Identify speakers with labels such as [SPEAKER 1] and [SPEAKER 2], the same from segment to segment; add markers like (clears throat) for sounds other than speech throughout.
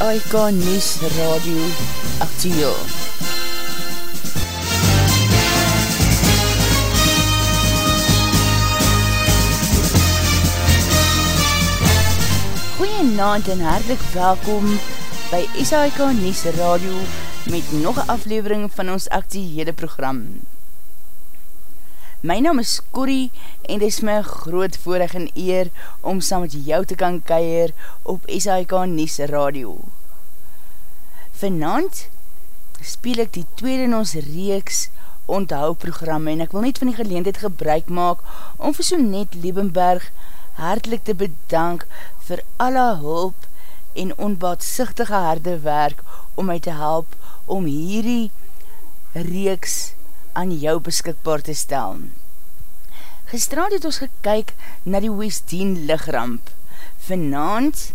[SPEAKER 1] SAIK News Radio Actiel. Goeienaand en hartelijk welkom by SAIK News Radio met nog een aflevering van ons actiehede program. My naam is Corrie en dit is my groot voorig en eer om saam met jou te kan keier op SAIK Nies Radio. Vanavond speel ek die tweede in ons reeks onthou programme en ek wil net van die geleendheid gebruik maak om vir so net Liebenberg hartelijk te bedank vir alle hulp en onbaatsigtige harde werk om my te help om hierdie reeks aan jou beskikbaar te stel. Gestraald het ons gekyk na die Westdien ligramp. Vanavond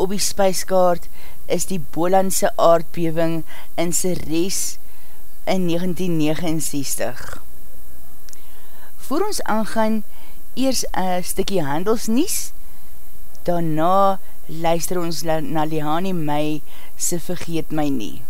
[SPEAKER 1] op die spijskaart is die Bolandse aardbewing in Ceres in 1969. Voor ons aangaan, eers een stikkie handelsnies, daarna luister ons na Lihani Mai, se vergeet my nie.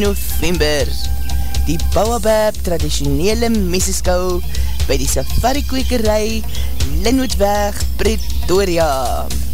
[SPEAKER 1] november. Die Bouwabab traditionele meseskou by die safari kwekerij Linwoodweg Pretoria. Pretoria.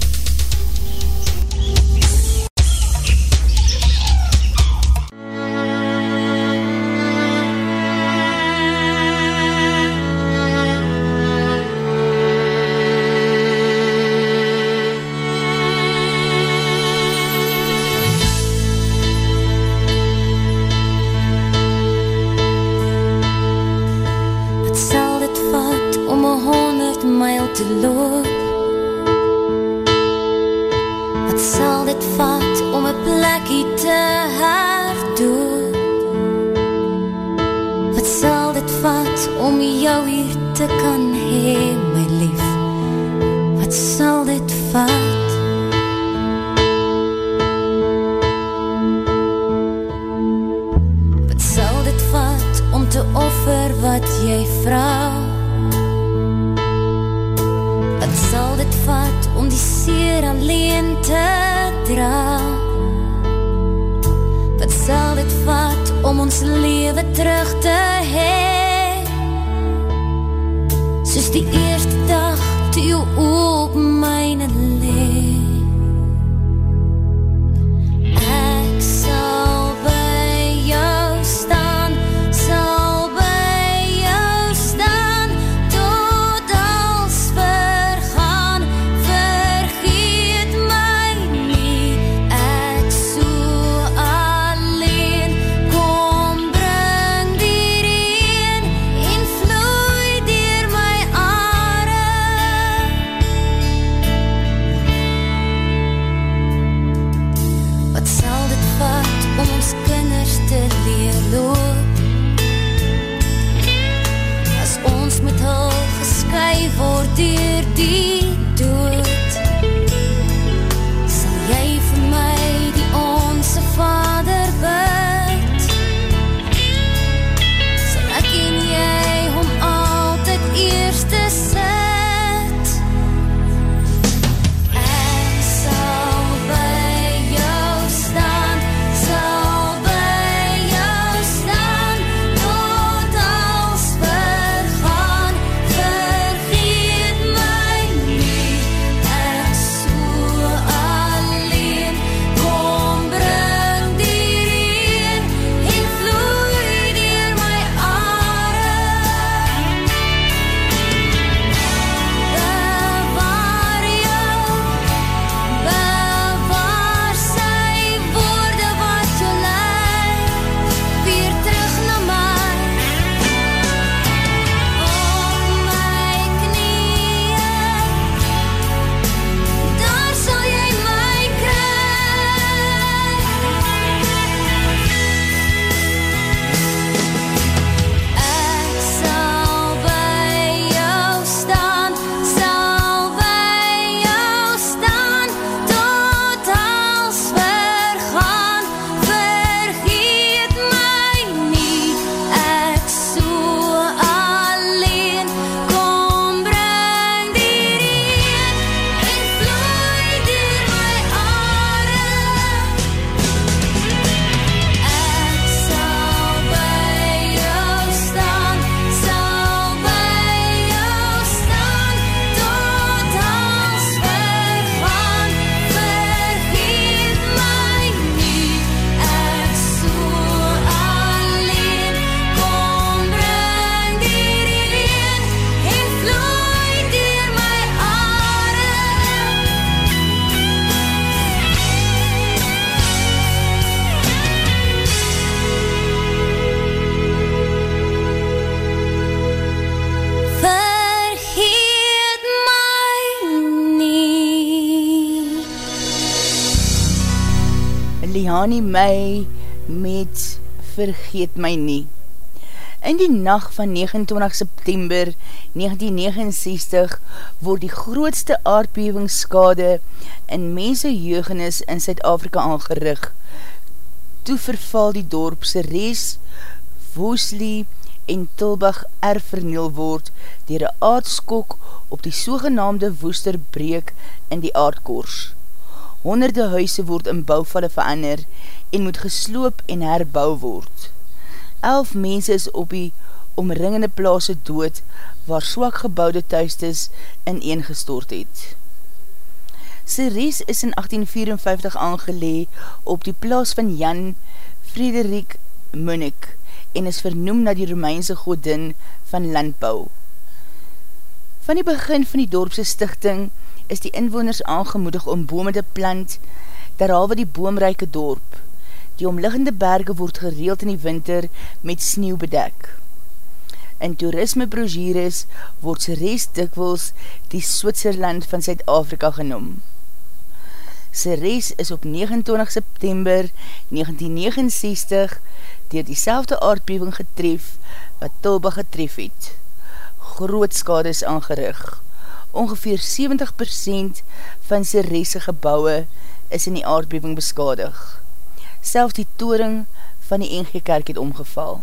[SPEAKER 1] tekan him Jani May met Vergeet My Nie. In die nacht van 29 September 1969 word die grootste aardbevingsskade in mense jeugenis in Suid-Afrika aangerig. Toe verval die dorpse res, Woesley en Tilbach erf verniel word dier een aardskok op die sogenaamde woesterbreek in die aardkors. Honderde huise word in bouwvalle verander en moet gesloop en herbouw word. Elf mense is op die omringende plaas dood waar swak gebouwde thuistes in een gestort het. Ceres is in 1854 aangelee op die plaas van Jan Frederik Munnik en is vernoem na die Romeinse godin van landbouw. Van die begin van die dorpse stichting is die inwoners aangemoedig om bome te plant, derhalwe die boomrijke dorp. Die omliggende berge word gereeld in die winter met sneeuw bedek. In toerisme brochures word sy rest dikwels die Switserland van Zuid-Afrika genoem. Sy rest is op 29 September 1969 dier die selfde aardbeving getref wat Tilba getref het. Groot skade is aangerig. Ongeveer 70% van sy reste gebouwe is in die aardbeving beskadig selfs die toring van die NG Kerk het omgeval.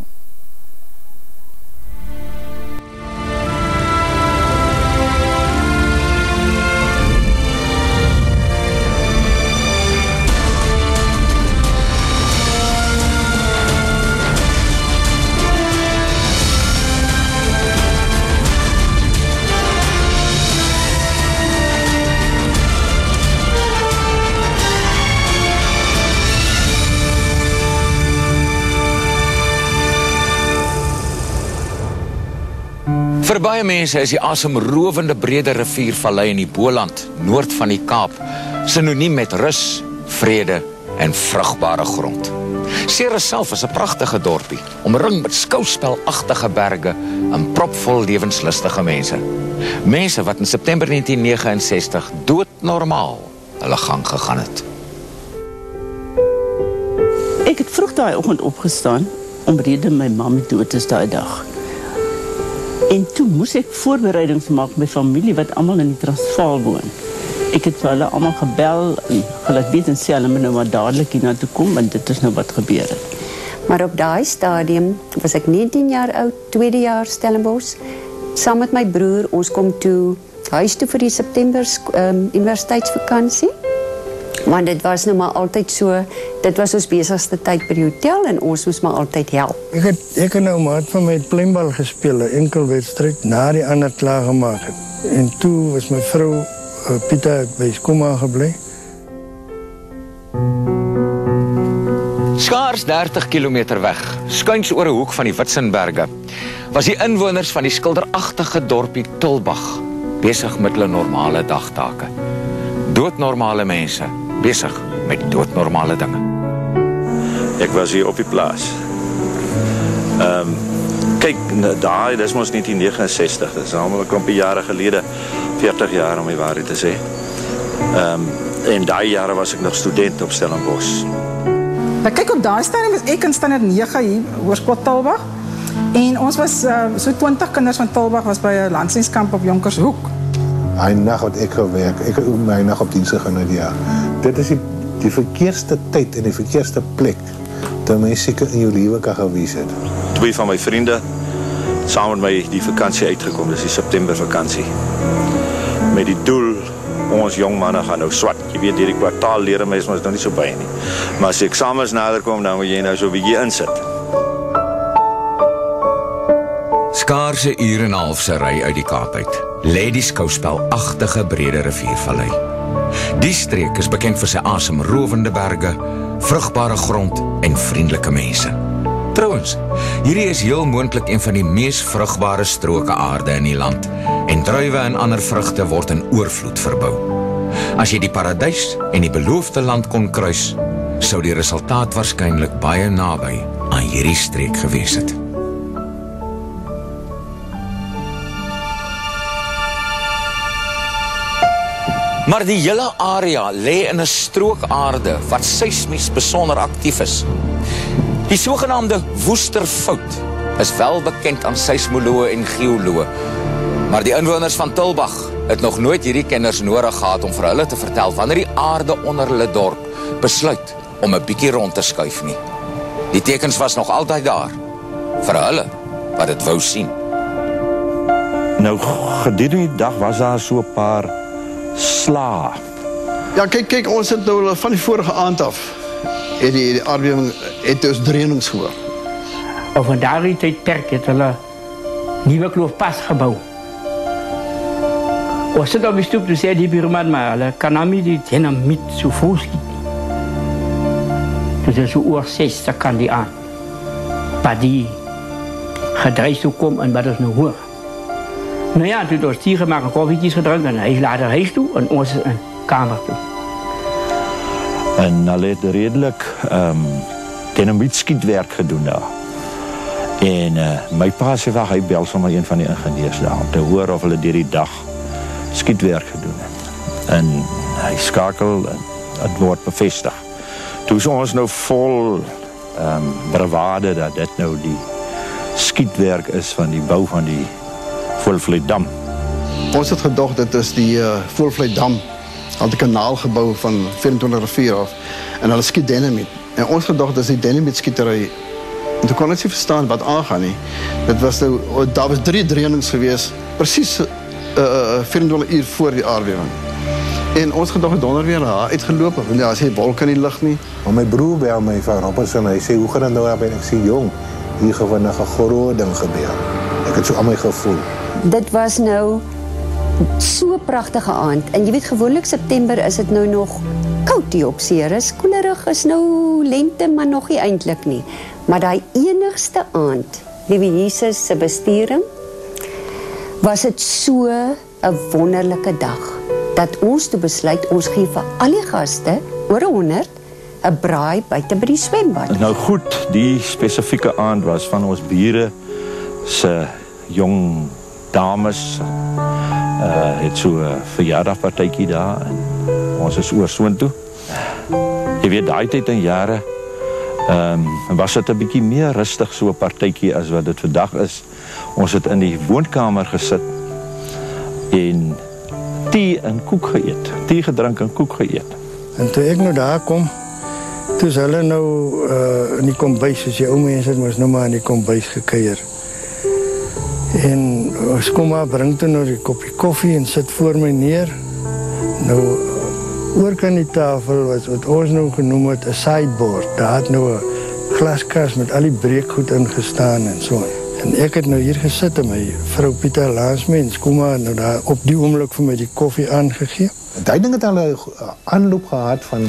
[SPEAKER 2] Vir baie mense is die asemrovende brede riviervallei in die Boland, noord van die Kaap, synoniem met rus, vrede en vrugbare grond. Ceres self is 'n pragtige dorpie, omring met skouspelagtige berge en propvol lewenslustige mense. Mense wat in September 1969 doodnormaal hulle gang gegaan het.
[SPEAKER 3] Ek het vroeg daai oggend opgestaan om rede my mam dood is daai dag. En toe moes ek voorbereidings maak met familie wat allemaal in die Transvaal woon. Ek het vir hulle allemaal gebel en weet en sê hulle my nou maar dadelijk hier naartoe kom, want dit is nou wat gebeur.
[SPEAKER 4] Maar op die stadium was ek 19 jaar oud, tweede jaar Stellenbosch, saam met my broer, ons kom toe huis toe vir die September um, universiteitsvakantie want dit was nou maar altyd so, dit was ons bezigste tyd by die hotel en ons moes maar altyd help.
[SPEAKER 5] Ek het, ek het nou maat van my pleinbal gespeel, een enkel wedstrijd, na die ander klaar gemaakt het. En toe was my vrou, uh, Pieter, by Skoma geblei.
[SPEAKER 2] Skaars 30 kilometer weg, skuins oor 'n hoek van die Witsenberge, was die inwoners van die skilderagtige dorpie Tulbag besig met hulle normale dagtake. Doodnormale mense bezig met doodnormale dingen.
[SPEAKER 6] Ik was hier op die plaats. Ehm, Kijk, daar, dat is ons 1969. Dat is allemaal een paar jaren geleden. 40 jaar om je waarheid te zeggen. Ehm, um, in die jaren was ik nog student op Stellenbosch.
[SPEAKER 7] Nou, Kijk, op die stadium was staan in standaard 9 hier, Hoorskoot Talbach. En ons was uh, so 20 kinders van Talbach was bij 'n landsinskamp op Jonkershoek.
[SPEAKER 8] Hij nacht ik gewerkt. Ik heb mij nacht op dienst gegaan ja. Dit is die, verkeerste tijd en de verkeerste plek. Dat ik in jullie leven kan geweest
[SPEAKER 6] Twee van mijn vrienden samen met mij die vakantie uitgekomen. is die septembervakantie. Met die doel ons jong mannen gaan nou zwart. Je weet, die kwartaal leren mensen is nog niet zo bij. Nie. Maar als de examens nader komen, dan moet je nou zo'n je inzet.
[SPEAKER 2] Skaarse uur en half se ry uit die Kaap uit. Lê die skouspel agtige brede riviervallei. Die streek is bekend vir sy asemrowende berge, vrugbare grond en vriendelike mense. Trouwens, hierdie is heel moontlik een van die mees vrugbare stroke aarde in die land en druiwe en ander vrugte word in oorvloed verbou. As jy die paradijs en die beloofde land kon kruis, sou die resultaat waarschijnlijk baie nabij aan hierdie streek gewees het. Maar die hele area lê in 'n strook aarde wat seismies besonder aktief is. Die sogenaamde Woesterfout is wel bekend aan seismoloë en geoloë. Maar die inwoners van Tilbag het nog nooit hierdie kenners nodig gehad om vir hulle te vertel wanneer die aarde onder hulle dorp besluit om 'n bietjie rond te skuif nie. Die tekens was nog altyd daar vir hulle wat dit wou sien.
[SPEAKER 6] Nou gedurende die dag was daar so 'n paar sla.
[SPEAKER 9] Ja, kyk kyk, ons het nou van die vorige aand af het die, die aardbewing het ons drenings gehoor.
[SPEAKER 3] Of van daardie tydperk het hulle nuwe kloofpas gebou. Ons het op die stoep toe sê die buurman maar hulle kan nou nie die dynamiet so voels skiet nie. Dit is so oor 60 kan die aan. Maar die gedreig toe kom en wat is nou hoor. Nou ja, toen ons die gemaakt een koffietjes gedronken en hij is later huis toe en ons in kamer toe.
[SPEAKER 6] En hulle het redelik ehm um, dynamietskietwerk gedoen daar. En uh, my pa sê wel hy bel sommer een van die ingenieurs daar om te hoor of hulle die dag skietwerk gedoen het. En hy skakel en dit word bevestig. Toe is ons nou vol ehm um, bravade dat dit nou die skietwerk is van die bou van die Volvleidam.
[SPEAKER 9] Ons het gedacht dit is die uh, Volvleidam. Had 'n kanaal gebou van 24 rivier af en hulle skiet dynamiet. En ons gedacht dis die dynamiet skietery. En toe kon ons nie verstaan wat aangaan nie. Dit was nou daar was drie dreinings gewees presies uh, 24 uur voor die aardbewing. En ons gedag het donder weer daar uitgeloop. Want ja, as jy wolk in die lug nie.
[SPEAKER 8] Maar my broer bel my van Robertson. Hy sê hoe gaan dit nou ben ek sê jong. Hier gewoon 'n groot ding gebeur. Ek het so aan my gevoel.
[SPEAKER 4] Dit was nou so pragtige aand. En jy weet gewoonlik September is dit nou nog koud hier op Ceres. Koelerig is nou lente, maar nog nie eintlik nie. Maar daai enigste aand, liewe Jesus se bestuuring, was dit so 'n wonderlike dag dat ons toe besluit ons gee vir al die gaste oor 100 'n braai buite by die swembad.
[SPEAKER 6] Nou goed, die spesifieke aand was van ons bure se jong dames uh het so 'n verjaardagpartytjie daar en ons is oor soontoe. Jy weet daai tyd in jare ehm um, was dit 'n bietjie meer rustig so 'n partytjie as wat dit vandag is. Ons het in die woonkamer gesit en tee en koek geëet. Tee gedrink en koek geëet.
[SPEAKER 5] En toe ek nou daar kom, toe is hulle nou uh in die kombuis, as die ou mense mos nou maar in die kombuis gekuier. En ons kom maar bring toe nou die koppie koffie en sit voor my neer. Nou oor kan die tafel was wat ons nou genoem het 'n sideboard. Daar het nou 'n glaskas met al die breekgoed ingestaan en so. En ek het nou hier gesit en my vrou Pieter langs my en kom nou daar op die oomblik vir my die koffie aangegee.
[SPEAKER 8] Daai ding het al 'n aanloop gehad van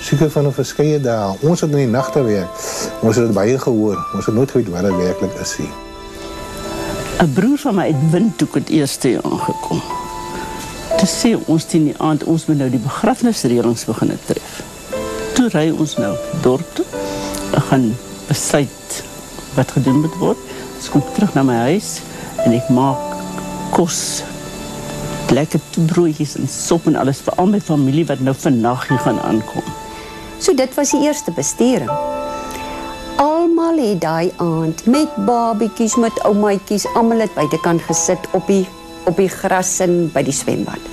[SPEAKER 8] seker van 'n verskeie dae. Ons het in die nagte werk. Ons het dit baie gehoor. Ons het nooit geweet wat dit werklik is nie.
[SPEAKER 3] 'n broer van my het Windhoek het eerste aangekom. Toe sê ons teen die aand ons moet nou die begrafnisreëlings begin tref. Toe ry ons nou dorp toe. Ek gaan besluit wat gedoen moet word. Ons kom terug na my huis en ek maak kos lekker broodjies en sop en alles vir al my familie wat nou vandag hier gaan aankom.
[SPEAKER 4] So dit was die eerste bestering. Almal het daai aand met babietjies, met oumaatjies, almal het buitekant gesit op die op die gras en by die swembad.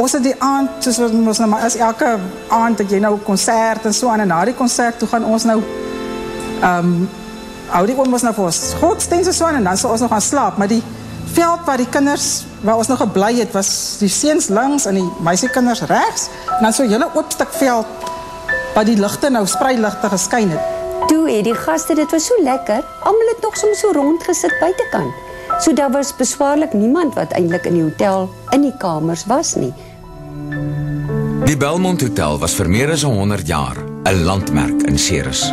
[SPEAKER 7] Ons het die aand, soos wat ons nou maar is elke aand dat jy nou konsert en so aan en na die konsert toe gaan ons nou ehm um, hou die oom ons nou vir ons godsdienst en so aan en dan sal ons nog gaan slaap, maar die veld waar die kinders waar ons nog gebly het was die seuns links en die meisiekinders regs en dan so 'n hele oop stuk veld waar die ligte nou spreiligte geskyn het.
[SPEAKER 4] Toe het die gaste, dit was so lekker. Almal het nog soms so rond gesit buitekant. So daar was beswaarlik niemand wat eintlik in die hotel in die kamers was nie.
[SPEAKER 2] Die Belmont Hotel was vir meer as 100 jaar 'n landmerk in Ceres.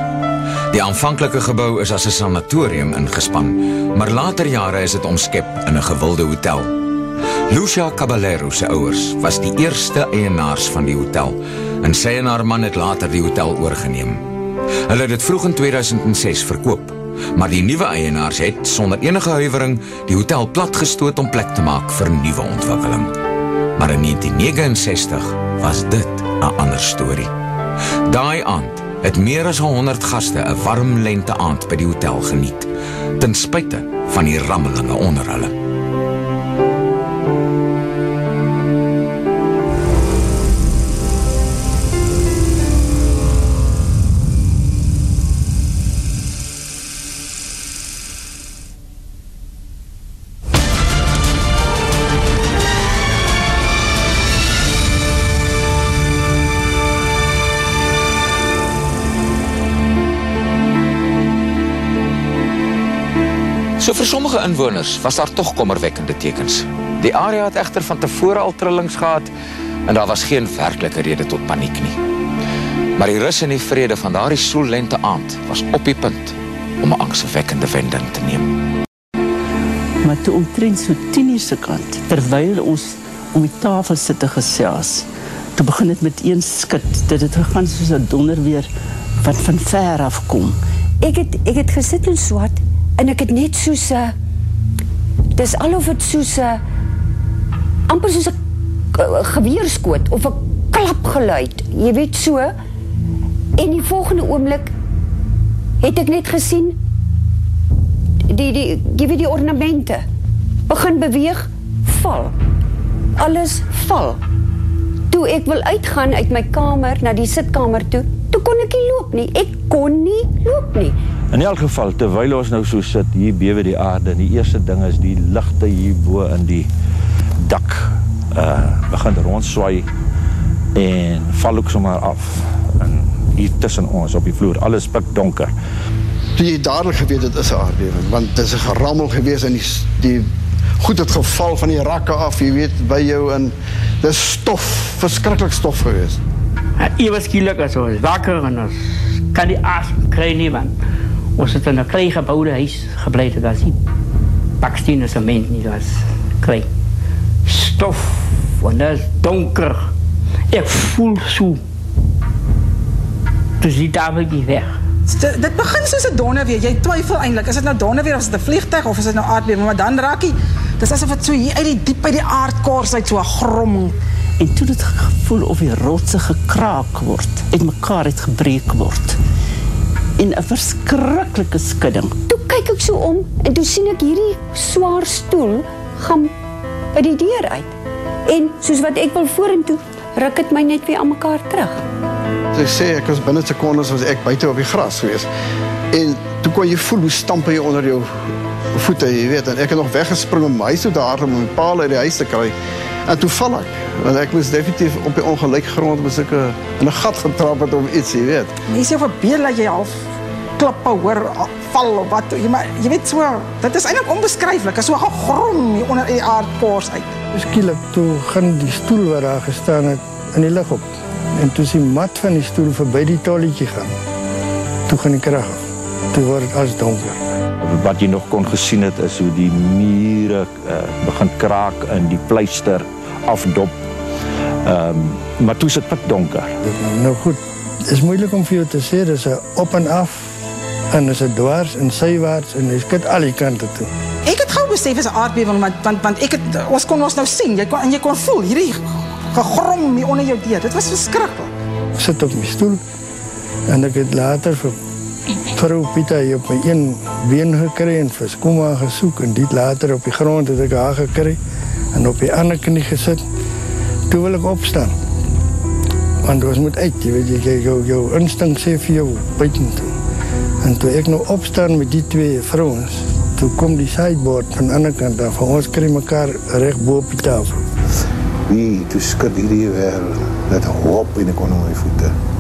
[SPEAKER 2] Die aanvanklike gebou is as 'n sanatorium ingespan, maar later jare is dit omskep in 'n gewilde hotel. Lucia Caballero se ouers was die eerste eienaars van die hotel en sy en haar man het later die hotel oorgeneem. Hulle het dit vroeg in 2006 verkoop, maar die nuwe eienaars het sonder enige huiwering die hotel platgestoot om plek te maak vir nuwe ontwikkeling. Maar in 1969 was dit 'n ander storie. Daai aand het meer as 100 gaste 'n warm lente aand by die hotel geniet, ten spyte van die rammelinge onder hulle. So vir sommige inwoners was daar tog kommerwekkende tekens. Die area het egter van tevore al trillings gehad en daar was geen werklike rede tot paniek nie. Maar die rus en die vrede van daardie soellente aand was op die punt om 'n angswekkende wending te neem.
[SPEAKER 3] Maar toe omtrent so 10 uur se kant, terwyl ons om die tafel sit te gesels, toe begin dit met een skit. Dit het gegaan soos 'n donderweer wat van ver af kom.
[SPEAKER 4] Ek het ek het gesit in swart en ek het net soos 'n dis alof dit soos 'n amper soos 'n geweerskoot of 'n klap geluid. Jy weet so. En die volgende oomblik het ek net gesien die die jy weet die ornamente begin beweeg, val. Alles val. Toe ek wil uitgaan uit my kamer na die sitkamer toe, toe kon ek nie loop nie. Ek kon nie loop nie.
[SPEAKER 6] In elk geval, terwyl ons nou so sit, hier bewe die aarde, en die eerste ding is die ligte hier bo in die dak uh begin rondswaai en val ook sommer af. En hier tussen ons op die vloer, alles pik donker.
[SPEAKER 9] Toe jy dadelik geweet dit is 'n aardbewing, want dit is 'n gerammel gewees en die die goed het geval van die rakke af, jy weet, by jou en dis stof, verskriklik stof gewees.
[SPEAKER 10] Ewe skielik as ons wakker en ons kan die asem kry nie want ons het in 'n klein geboude huis gebly het, daar is nie bakstene sement nie, daar is klein stof en dit is donker. Ek voel so. Dus die tafeltjie weg.
[SPEAKER 7] Dit, dit begin soos 'n donderweer. Jy twyfel eintlik, is dit nou donderweer of is dit 'n vliegtyg of is dit nou aardbewing? Maar dan raak jy dis asof dit so hier uit die diep uit die aardkors uit so 'n gromming.
[SPEAKER 3] En toe het gevoel of die rotse gekraak word, mekaar het gebreek word. En 'n verskriklike skudding.
[SPEAKER 4] Toe kyk ek so om en toe sien ek hierdie swaar stoel gaan by die deur uit. En soos wat ek wil vorentoe, ruk dit my net weer aan mekaar terug.
[SPEAKER 9] So ek sê ek was binne sekondes was ek buite op die gras gewees. En toe kon jy voel hoe stamp jy onder jou voete, jy weet, en ek het nog weggespring om my te hardloop om 'n paal uit die huis te kry. En toevallig, want ik moest definitief op je ongelijk grond ik een gat getrapt om iets, je weet.
[SPEAKER 7] Niet zo verbeeld dat je half klappen hoor, vallen of wat. Maar je weet zo, dat is eigenlijk onbeschrijfelijk. Zo grom onder je aardpoors uit.
[SPEAKER 5] liep toen ging die stoel waar hij gestaan had in die lucht op. En toen is die mat van die stoel voorbij die tolletje gaan. Toen ging ik kracht. Toen wordt het als donker.
[SPEAKER 6] Wat jy nog kon gesien het is hoe die mure uh, begin kraak en die pleister afdop. Ehm um, maar toe is dit donker.
[SPEAKER 5] Nou goed, is moeilik om vir jou te sê dis 'n op en af en is 'n dwars en sywaarts en jy kyk al die kante toe.
[SPEAKER 7] Ek het gou besef is 'n aardbewing want want want ek het ons kon ons nou sien. Jy kon en jy kon voel hierdie gegrom hier onder jou deur. Dit was verskriklik.
[SPEAKER 5] Ek sit op my stoel en ek het later vir Vrouw Pita heeft me een been gekregen en verskoema gezoek. En die later op je grond heb ik haar gekregen. En op die andere knie gezet. Toen wil ik opstaan. Want het moet uit. Je weet, je, jou, jou instinct zegt voor jou, buiten toe. En toen ik nou opstaan met die twee vrouwen, toen komt die sideboard van de andere kant van Ons kregen elkaar recht boven de tafel.
[SPEAKER 8] Wie, toen schudt iedereen weer een hop in de kon voeten.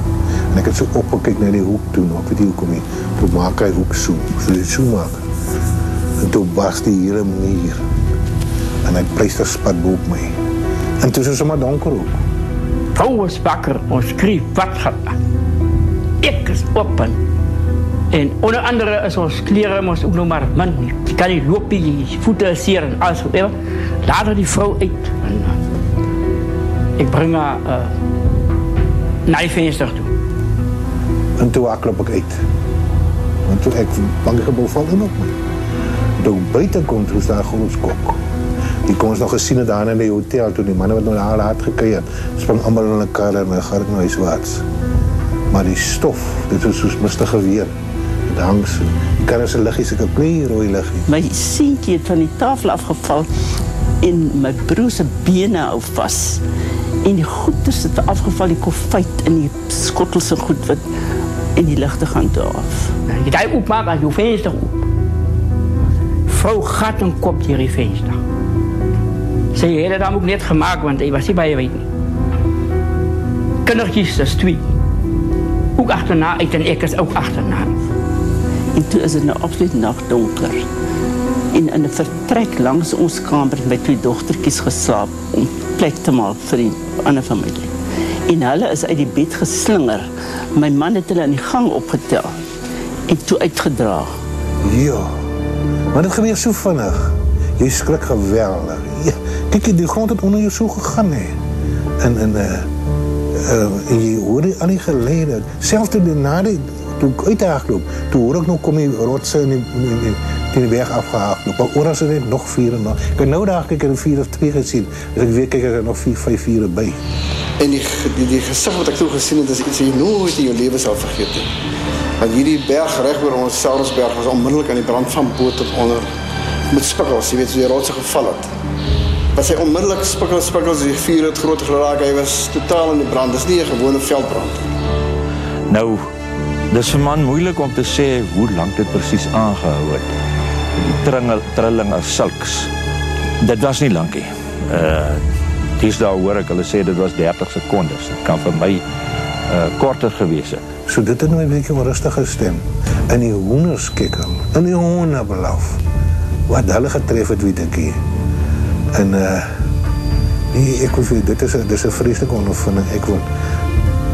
[SPEAKER 8] En ik heb zo opgekeken naar die hoek toen, op die hoek mee. Toen maak hij hoek zo, zo je zo maken. En toen barst die hele manier. En hij pleist er spat boven mij. En toen is het maar donker ook.
[SPEAKER 10] Vrouwensbakker, ons krief, wat gaat Ik is open. En onder andere is ons kleren ons ook nog maar man. Je kan niet lopen, je voeten zeer en alles. Die vrouw uit. Ik eh, breng haar eh, uh, naar venster toe.
[SPEAKER 8] En toen wakkel ik uit. Want toen ik bang van en op me. Toen buiten komt, toen daar groepskok. Die kon ons nog gezien daar in de hotel. Toen die mannen wat nog haar had gekeerd. Sprang allemaal in elkaar en dan ga ik naar huiswaarts. Maar die stof, dit was zo'n mistige weer. Het hangt zo. Je kan ze een lichtje, een klein rooi
[SPEAKER 3] lichtje. Mijn het van die tafel afgevallen. En mijn broer zijn benen al vast. En die goeders het afgevallen, die koffiet en die skottels en goed. Wat in die luchtige kant af.
[SPEAKER 10] Je moet op als je venster op. Vrouw gaat een kop die venster. Ze heeft dat ook net gemaakt, want ik was niet bij je weet niet. Kindertjes, dat is twee. Ook achterna, ik en ik is ook achterna.
[SPEAKER 3] En toen is het nou absoluut nachtdonker. En in een vertrek langs ons kamer met twee dochtertjes geslapen om plek te maken voor die familie. En hulle is uit die bed geslinger. My man het hulle in die gang opgetel en toe uitgedra.
[SPEAKER 8] Ja. Maar dit gebeur so vinnig. Jy skrik geweldig. Ja, kyk die grond het onder jou so gegaan hè. En en uh uh jy hoor die al die gelede. Selfs toe die na die toe ek uithardloop, toe hoor ek nog kom die rotse in die, in die, in die afgehardloop. Maar is er net nog vier en nog. Ek nou daar kyk en vier of twee gesien. Dus ek weet kyk ek er nog vier, vyf vier by.
[SPEAKER 9] En die, die, die gezicht wat ek toen gezien heb, is iets wat je nooit in je leven zal vergeten. Want hierdie berg recht bij ons, Saurusberg, was onmiddellijk aan die brand van boot tot onder. Met spikkels, je weet, so die rotse geval het. Was hy onmiddellik spikkels, spikkels, die vuur het groter geraak, hy was totaal in die brand. Dit is nie een gewone veldbrand.
[SPEAKER 6] Nou, dis vir man moeilik om te sê hoe lank dit presies aangehou het. Die tringel, trilling as sulks. Dit was nie lankie. Uh, Dis daar hoor ek hulle sê dit was 30 sekondes. Dit kan vir my uh, korter gewees het.
[SPEAKER 8] So dit het nou 'n bietjie onrustig gestem. In die hoenderskikkel, in die honderbelaf. Wat hulle getref het, weet ek nie. En uh nee, ek wil dit is 'n dis 'n vreeslike ondervinding. Ek wil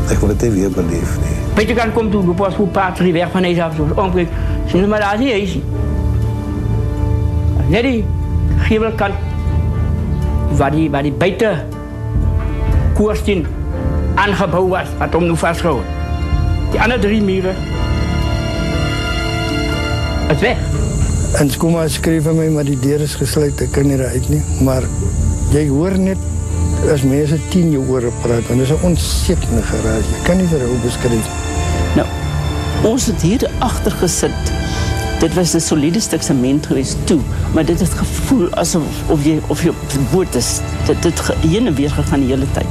[SPEAKER 8] ek wil dit nie weer beleef nie.
[SPEAKER 10] Weet jy kan kom toe, pas hoe patrie weg van deze af so ombreek. Sien maar daar is hy. Net die gevelkant waar die, beter koers in aangebouwd was, wat om nu vastgehouden. Die andere drie muren, het weg.
[SPEAKER 5] En Skoma schreef aan mij, maar die deur is gesluit, ik kan niet eruit. Nie. Maar jij hoort net als mensen tien jaar oren praten, want dat is een ontzettende garage. Ik kan niet verhouden beschrijven.
[SPEAKER 3] Nou, ons dieren hier achter gezet dit was een solide stuk cement geweest toe, maar dit het gevoel asof of jy, of op die boot is. Dit het heen en weer gegaan die hele tijd.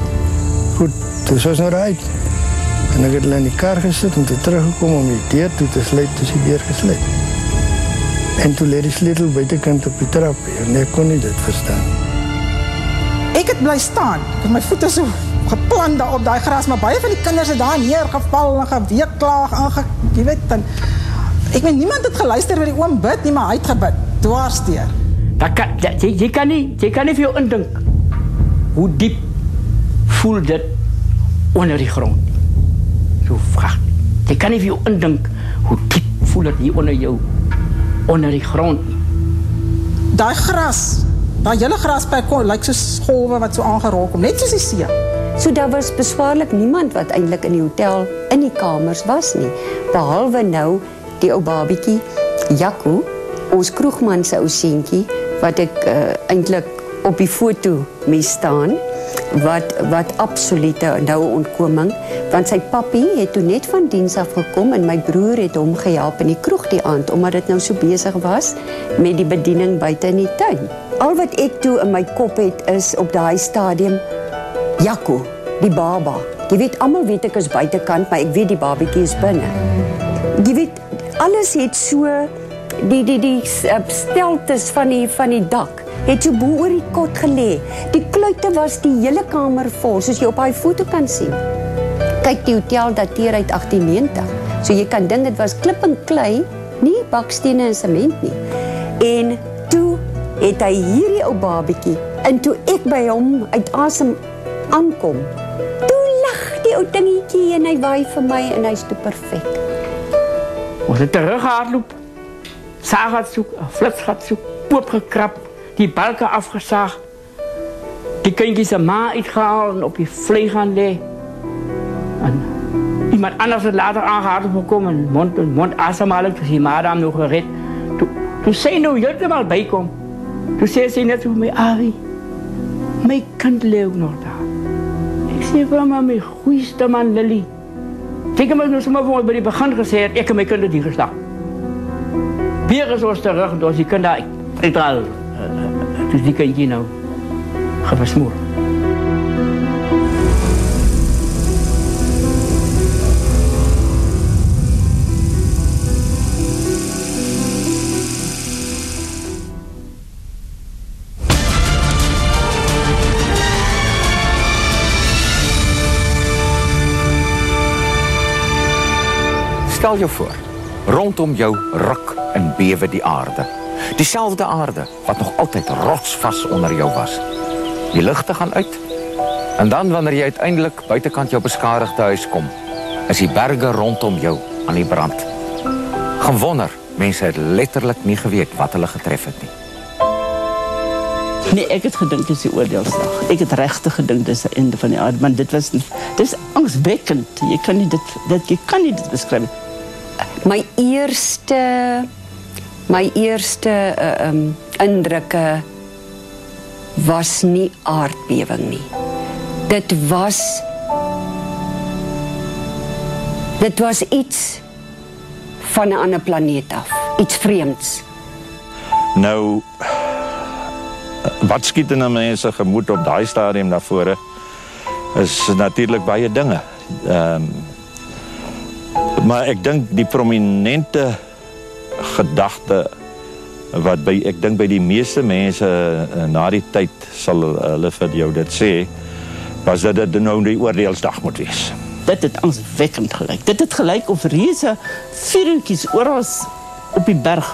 [SPEAKER 5] Goed, toe was nou uit. En ek het hulle in die kar gesit om te teruggekom om die deur toe te sluit, toe is die deur gesluit. En toe leed die sleutel buitenkant op die trap en ek kon nie dit verstaan.
[SPEAKER 7] Ek het bly staan, ek het my voete so geplant daar op die gras, maar baie van die kinders het daar neergeval en geweeklaag en ge, jy weet, en ek weet, niemand het geluister waar die oom bid nie, maar hy het gebid, dwaarsteer.
[SPEAKER 10] Kan, jy, jy, kan nie, jy kan nie vir jou indink hoe diep voel dit onder die grond. So vraag. Jy kan nie vir jou indink hoe diep voel dit hier onder jou, onder die grond.
[SPEAKER 7] Daai gras, daai hele grasperk kon lyk soos golwe wat so aangerol kom, net soos die see.
[SPEAKER 4] So daar was beswaarlik niemand wat eintlik in die hotel in die kamers was nie, behalwe nou die ou babietjie Jaco, ons kroegman se ou seentjie wat ek uh, eintlik op die foto mee staan wat wat absolute nou ontkoming want sy papi het toe net van diens af gekom en my broer het hom gehelp in die kroeg die aand omdat dit nou so besig was met die bediening buite in die tuin. Al wat ek toe in my kop het is op daai stadium Jaco, die baba. Jy weet almal weet ek is buitekant, maar ek weet die babatjie is binne. Jy weet alles het so die die die uh, steltes van die van die dak het so bo oor die kot gelê. Die kluite was die hele kamer vol, soos jy op daai foto kan sien. Kyk, die hotel dateer uit 1890. So jy kan dink dit was klip en klei, nie bakstene en sement nie. En toe het hy hierdie ou babatjie en toe ek by hom uit asem aankom. Toe lag die ou dingetjie en hy waai vir my en hy's toe perfek.
[SPEAKER 10] Als je terug gaat loopt, zaag gaat zoeken, flits gaat zoeken, poep gekrapt, die balken afgezaagd. Die kun kindjes zijn ma uitgehaald en op je vlieg gaan liggen. En iemand anders het later aangehaald gekomen, mond, mond asemhalen, toen die ma daar nog gered. Toen, toen zij nou helemaal bijkom, toen zei ze net voor mij, Arie, mijn kind leuk nog daar. Ik zei van mijn goeiste man Lily. Kijk hem nou sommer voor ons by die begin gesê het, ek en my kinders die gestaan. Weer is ons terug, en ons die kinder uitraal. Toe is die kindje nou geversmoor.
[SPEAKER 2] Stel jou voor, rondom jou ruk en bewe die aarde. Dieselfde aarde wat nog altyd rotsvas onder jou was. Die ligte gaan uit. En dan wanneer jy uiteindelik buitekant jou beskadigde huis kom, is die berge rondom jou aan die brand. Gaan wonder, mense het letterlik nie geweet wat hulle getref het nie.
[SPEAKER 3] Nee, ek het gedink dis die oordeelsdag. Ek het regtig gedink dis die einde van die aarde, maar dit was dis angswekkend. Jy kan nie dit dit jy kan nie dit beskryf.
[SPEAKER 4] My eerste my eerste uh, um, indrukke was nie aardbewing nie. Dit was dit was iets van 'n ander planeet af, iets vreemds.
[SPEAKER 6] Nou wat skiet in 'n mens se gemoed op daai stadium na vore is natuurlik baie dinge. Ehm um, maar ek dink die prominente gedagte wat by ek dink by die meeste mense uh, na die tyd sal hulle vir jou dit sê was dat dit nou die oordeelsdag moet wees.
[SPEAKER 3] Dit het angswekkend gelyk. Dit het gelyk of reuse vuurtjies oral op die berg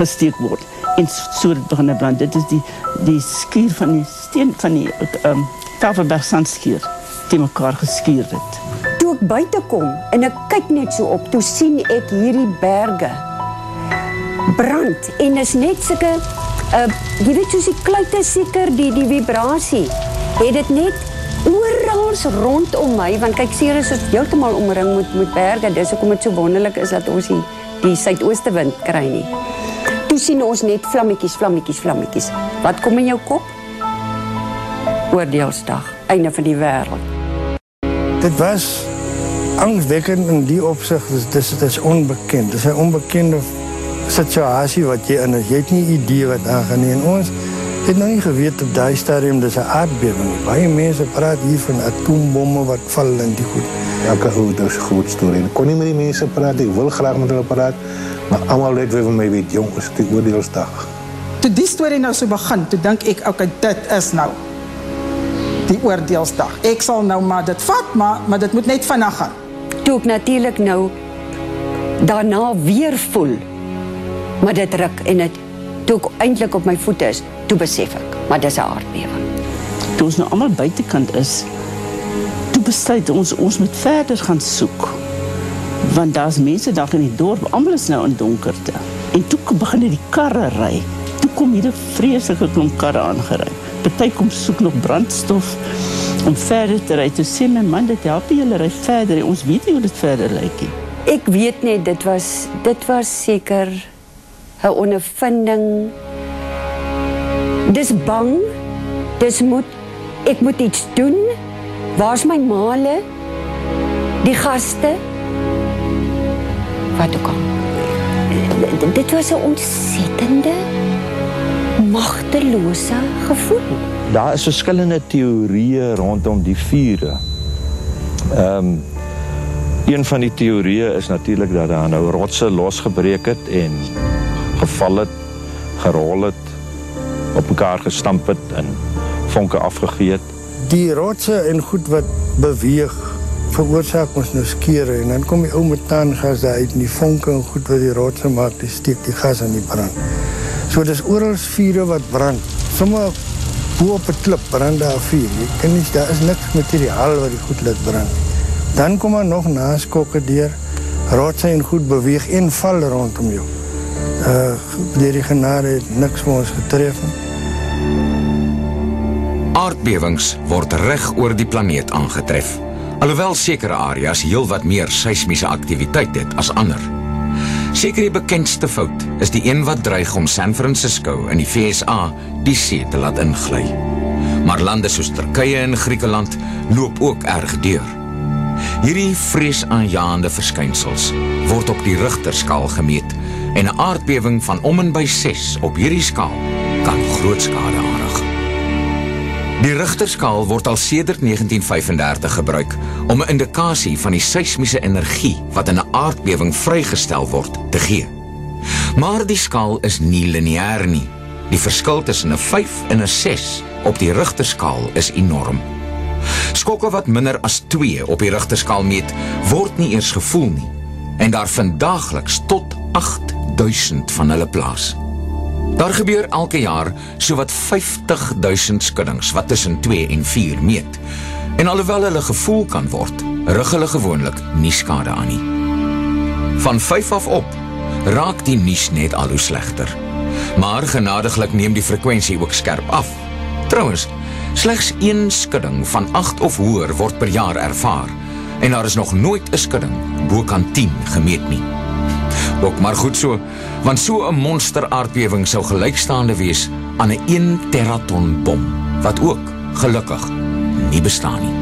[SPEAKER 3] gesteek word en so dit begin brand. Dit is die die skuur van die steen van die ehm um, Tafelberg sandskuur te mekaar geskuur het.
[SPEAKER 4] Buite kom en ek kyk net so op, toe sien ek hierdie berge. Brand en is net sulke uh weet soos die kluite seker die die vibrasie het dit net oral rondom my want kyk sien is heeltemal omring met met berge dis hoekom dit so wonderlik is dat ons die die suidooste wind kry nie. Toe sien ons net vlammetjies vlammetjies vlammetjies. Wat kom in jou kop? Oordeelsdag einde van die wêreld.
[SPEAKER 5] Dit was angstwekkend in die opzicht. Dus het is onbekend. Het is een onbekende situatie wat je in is. Je hebt niet idee wat aangaan nie. En ons het nog niet geweten op dat stadium dat is een aardbeving. Baie mensen praat hier van atoombommen wat vallen en die goed.
[SPEAKER 8] Elke ouder is nou een groot story. Ik kon niet meer die mensen praten, ik wil graag met hen praten. Maar allemaal lijkt weer van mij weet, jongens, die oordeelsdag.
[SPEAKER 7] Toen die story nou zo begon, toen denk ik, oké, okay, dat is nou die oordeelsdag. Ik zal nou maar dat vat, maar, maar dat moet niet vannacht gaan.
[SPEAKER 4] Toe ek natuurlik nou daarna weer voel maar dit ruk en dit toe ek eintlik op my voete is, toe besef ek, maar dis 'n aardbewing.
[SPEAKER 3] Toe ons nou almal buitekant is, toe besluit ons ons moet verder gaan soek. Want daar's mense daar in die dorp, almal is nou in donkerte. En toe begin die karre ry. Toe kom hier 'n vreeslike klomp karre aangery. Party kom soek nog brandstof om verder te ry. Toe sê my man, dit help nie julle ry verder. Ons weet nie hoe dit verder lyk nie.
[SPEAKER 4] Ek weet net dit was dit was seker 'n ondervinding. Dis bang. Dis moet ek moet iets doen. Waar's my male? Die gaste? Wat ook al. Dit was 'n ontsettende magtelose gevoel.
[SPEAKER 6] Daar is verskillende teorieë rondom die vure. Ehm um, een van die teorieë is natuurlik dat daar nou rotse losgebreek het en geval het, gerol het, op mekaar gestamp het en vonke afgegee het.
[SPEAKER 5] Die rotse en goed wat beweeg veroorsaak ons nou skeure en dan kom die ou metaangas daar uit en die vonke en goed wat die rotse maak, die steek die gas aan die brand. So dis oral vure wat brand. Sommige bo op 'n klip brand daar vuur. Jy kan nie daar is niks materiaal wat die goed laat brand. Dan kom maar nog naskokke deur. Rotse en goed beweeg en val rondom jou. Uh die genade het niks vir ons getref nie.
[SPEAKER 2] Aardbewings word reg oor die planeet aangetref. Alhoewel sekere areas heelwat meer seismiese aktiwiteit het as ander. Seker die bekendste fout is die een wat dreig om San Francisco in die VSA die see te laat ingly. Maar lande soos Turkije en Griekenland loop ook erg deur. Hierdie vreesaanjaande verskynsels word op die richterskaal gemeet en een aardbeving van om en by 6 op hierdie skaal kan groot skade aanrig. Die richterskaal word al sedert 1935 gebruik om een indikasie van die seismische energie wat in een aardbeving vrygestel word te gee. Maar die skaal is nie lineair nie. Die verskil tussen een 5 en een 6 op die richterskaal is enorm. Skokke wat minder as 2 op die richterskaal meet, word nie eers gevoel nie. En daar vind dageliks tot 8000 van hulle plaas. Daar gebeur elke jaar so wat 50.000 skuddings wat tussen 2 en 4 meet. En alhoewel hulle gevoel kan word, rig hulle gewoonlik nie skade aan nie. Van 5 af op, raak die nies net al hoe slechter. Maar genadiglik neem die frekwensie ook skerp af. Trouwens, slechts 1 skudding van 8 of hoer word per jaar ervaar en daar is nog nooit een skudding boek aan 10 gemeet nie. Ook maar goed so, want so een monster aardbeving sou gelijkstaande wees aan een 1 teraton bom, wat ook, gelukkig, nie bestaan nie.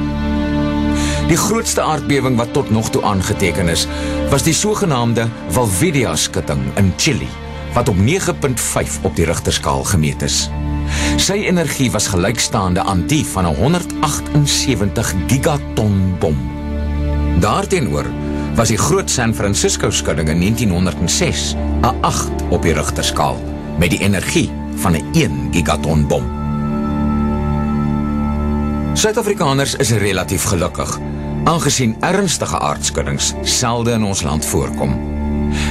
[SPEAKER 2] Die grootste aardbeving wat tot nog toe aangeteken is, was die sogenaamde Valvidia-skitting in Chili, wat op 9.5 op die richterskaal gemeet is. Sy energie was gelijkstaande aan die van een 178 gigaton bom. Daarteen oor, was die groot San Francisco skudding in 1906 een 8 op die richterskaal met die energie van een 1 gigaton bom. Suid-Afrikaners is relatief gelukkig, aangezien ernstige aardskuddings selde in ons land voorkom.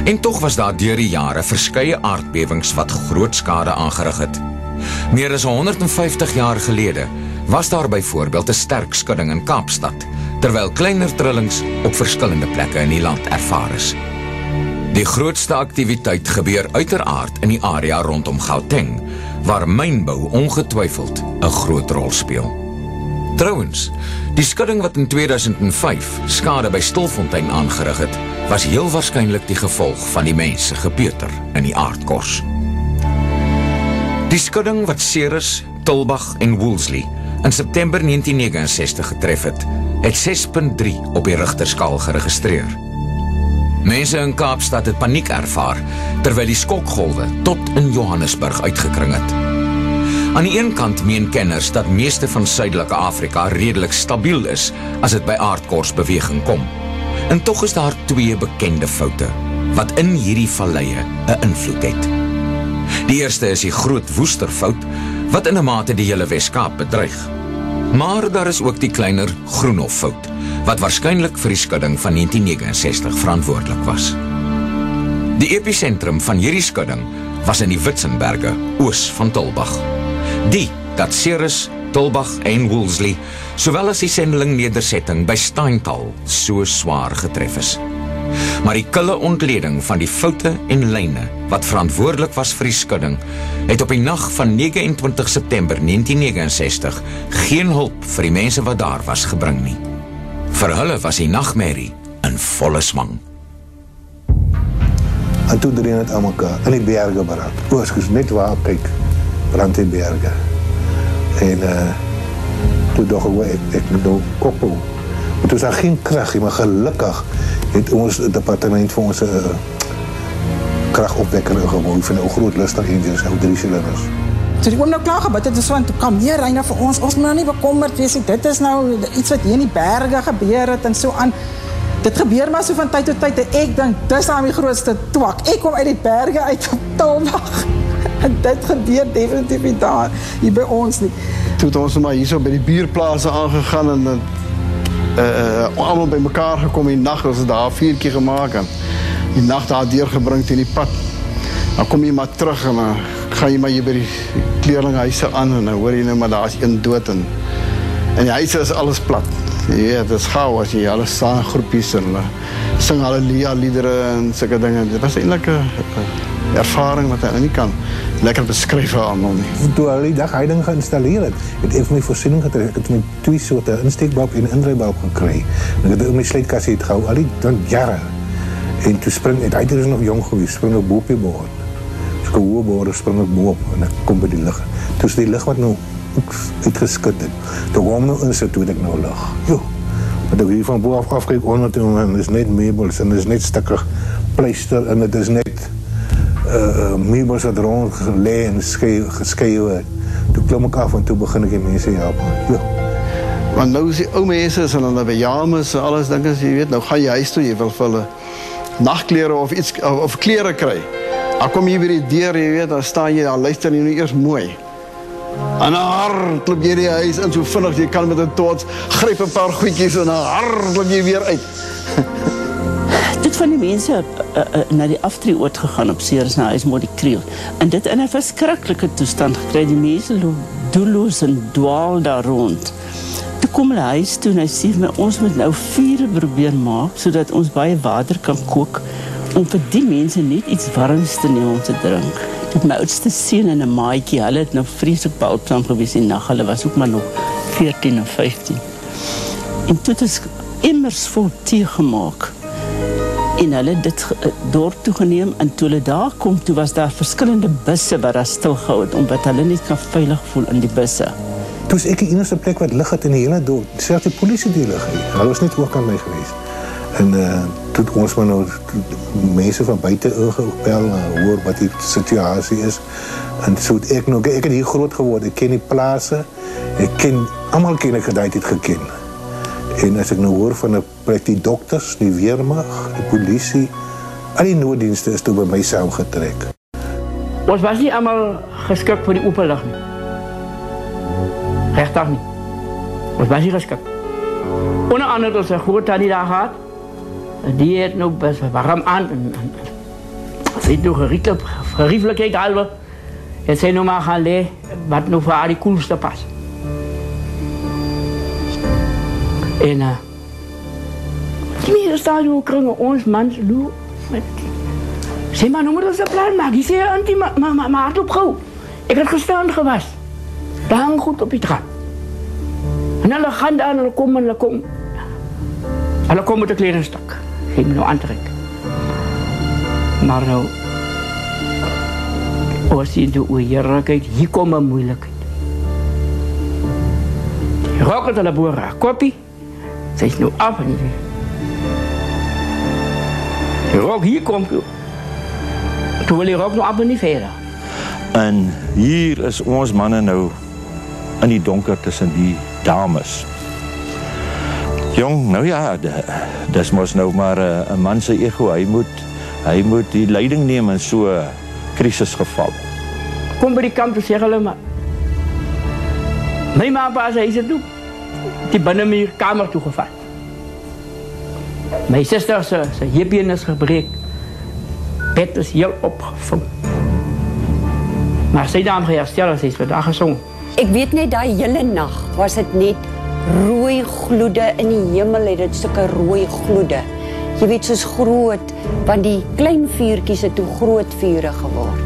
[SPEAKER 2] En toch was daar dier die jare verskye aardbevings wat groot skade aangerig het. Meer as 150 jaar gelede was daar bijvoorbeeld een sterk skudding in Kaapstad, terwyl kleiner trillings op verskillende plekke in die land ervaar is. Die grootste activiteit gebeur uiteraard in die area rondom Gauteng, waar mijnbouw ongetwijfeld een groot rol speel. Trouwens, die skudding wat in 2005 skade by Stilfontein aangerig het, was heel waarschijnlijk die gevolg van die mense gepeter in die aardkors. Die skudding wat Ceres, Tulbach en Woolsley in September 1969 getref het, het 6.3 op die richterskaal geregistreer. Mense in Kaapstad het paniek ervaar, terwyl die skokgolwe tot in Johannesburg uitgekring het. Aan die een kant meen kenners dat meeste van Suidelike Afrika redelijk stabiel is as het by aardkorsbeweging kom. En toch is daar twee bekende foute, wat in hierdie valleie een invloed het. Die eerste is die groot woesterfout, wat in een mate die hele Westkaap bedreig. Maar daar is ook die kleiner Groenhoffout, wat waarschijnlijk vir die skudding van 1969 verantwoordelik was. Die epicentrum van hierdie skudding was in die Witsenberge, oos van Tolbach. Die, dat Ceres, Tolbach en Woolsley, sowel as die sendeling nederzetting by Steintal, so zwaar getref is maar die kille ontleding van die foute en lijne wat verantwoordelik was vir die skudding, het op die nacht van 29 September 1969 geen hulp vir die mense wat daar was gebring nie. Vir hulle was die nachtmerrie in volle smang.
[SPEAKER 8] En toe dreen het aan mekaar, in die berge brand. Oorskens, net waar kyk, brand die berge. En uh, toe dog ek, ek, moet nou koppel. Maar toe is daar geen kracht, maar gelukkig het ons departement vir ons 'n uh, kragopwekker gebou vir 'n groot lustig engines ou drie silinders.
[SPEAKER 7] So die oom nou klaar gebid het, is van, kan meer reine vir ons, ons moet nou nie bekommerd wees, dit is nou iets wat hier in die berge gebeur het en so aan. Dit gebeur maar so van tyd tot tyd, en ek denk, dis daar my grootste twak. Ek kom uit die berge uit op Tolbach, (laughs) en dit gebeur definitief nie daar, hier by ons nie.
[SPEAKER 9] Toe het ons maar hier so by die bierplaase aangegaan, en uh, allemaal bij elkaar gekomen in de nacht. Dat ze daar vier keer gemaakt. En die nacht daar doorgebracht in die pad. Dan kom je maar terug en dan ga je maar bij die kleerlinghuizen aan. En dan hoor je nou maar daar is een dood. En, en die huizen is alles plat. Ja, het is gauw als je alles staan groepjes en uh, zing halleluja liederen en zulke dingen. Dat was eigenlijk een uh, ervaring wat hij niet kan lekker beschreven allemaal
[SPEAKER 8] niet. Toen dag hij dan gaan installeren. Het heeft mij voorziening gekregen. Ik heb twee soorten, een steekbalk en een indrijbalk gekregen. En ik heb mijn het gauw al dan jaren. En toen spring ik, hij is nog jong geweest, spring ik boven je boord. Als ik een hoerboord spring ik boven en dan kom bij die lucht. Toen is die lucht wat nou uitgeschud. Toen kwam nou in zit, toen ik nou lucht. Jo. Want ik hier van boven afkijk onder, en het is net meubels en het is net stukken pleister en het is net... uh meubels wat rond lê en geskei word. Toe klim ek af en toe begin ek die mense help. Jo.
[SPEAKER 9] Want nou is die ou mense en dan by james en alles dink as jy weet, nou gaan jy huis toe, jy wil vir hulle nagklere of iets of, of klere kry. Dan kom jy by die deur, jy weet, dan staan jy daar luister jy nou eers mooi. En dan hardloop jy die huis in so vinnig jy kan met 'n tots, gryp 'n paar goedjies en dan hardloop jy weer uit.
[SPEAKER 3] Van die mense uh, uh, na die aftreeoord gegaan op huis moet die kriel. En dit in 'n verskriklike toestand gekry. Die mense loop doelloos en dwaal daar rond. Toe kom hulle huis toe en hy sê my ons moet nou vure probeer maak sodat ons baie water kan kook om vir die mense net iets warms te neem om te drink. Dit my oudste seun en 'n maatjie, hulle het nou vreeslik behulpsaam gewees in nag. Hulle was ook maar nog 14 of 15. En toe het ons immers vol tee gemaak en hulle het dit ge- dorp toe geneem en toe hulle daar kom toe was daar verskillende busse wat daar stilgehou het omdat hulle net kan veilig voel in die busse.
[SPEAKER 8] Toe is ek die enigste plek wat lig het in die hele dorp. Selfs die polisie die lig. het. Hulle was net ook aan my gewees. En uh toe ons maar nou mense van buite ingebel uh, hoor wat die situasie is. En so het ek nog ek het hier groot geword. Ek ken die plase. Ek ken almal ken ek daai tyd geken. En als ik nu hoor van de plek die dokters, die weermacht, de politie, alle die nooddiensten is toen bij mij samengetrokken.
[SPEAKER 10] Ons was niet allemaal geschikt voor die openlucht. dag niet. Ons was niet geschikt. Onder andere dat ze goed grootvader die daar gaat, die heeft nu best warm aan. Weet nog, geriefelijkheid halve. Het nou zijn nu maar gaan wat nu voor haar die koelste past. En uh, die mense staan nou kringe ons loop met Sê maar, nou moet ons 'n plan maak. Jy sê antie, maar maar maar, maar hardloop gou. Ek het gestaan gewas. Hang goed op die trap. En hulle gaan daar en hulle kom en hulle kom. Hulle kom met 'n kledingstuk. Geef my nou aantrek. Maar nou Ons sien toe o, Here, kyk, hier kom 'n moeilikheid. Die rok het Sy's nou af en die Die rok hier kom toe. Toe wil die rok nou af en nie verder.
[SPEAKER 6] En hier is ons manne nou in die donker tussen die dames. Jong, nou ja, d- dis mos nou maar eh, 'n man se ego. Hy moet hy moet die leiding neem in so 'n krisisgeval.
[SPEAKER 10] Kom by die kamp toe sê hulle maar. My ma pa sê hy toe. Die binne my kamer toe gevat. My suster se se heupbeen is gebreek. Bed is heel opgevul. Maar sy het hom geherstel en sy is vandag gesond.
[SPEAKER 4] Ek weet net daai hele nag was dit net rooi gloede in die hemel het dit sulke rooi gloede. Jy weet soos groot want die klein vuurtjies het toe groot vure geword.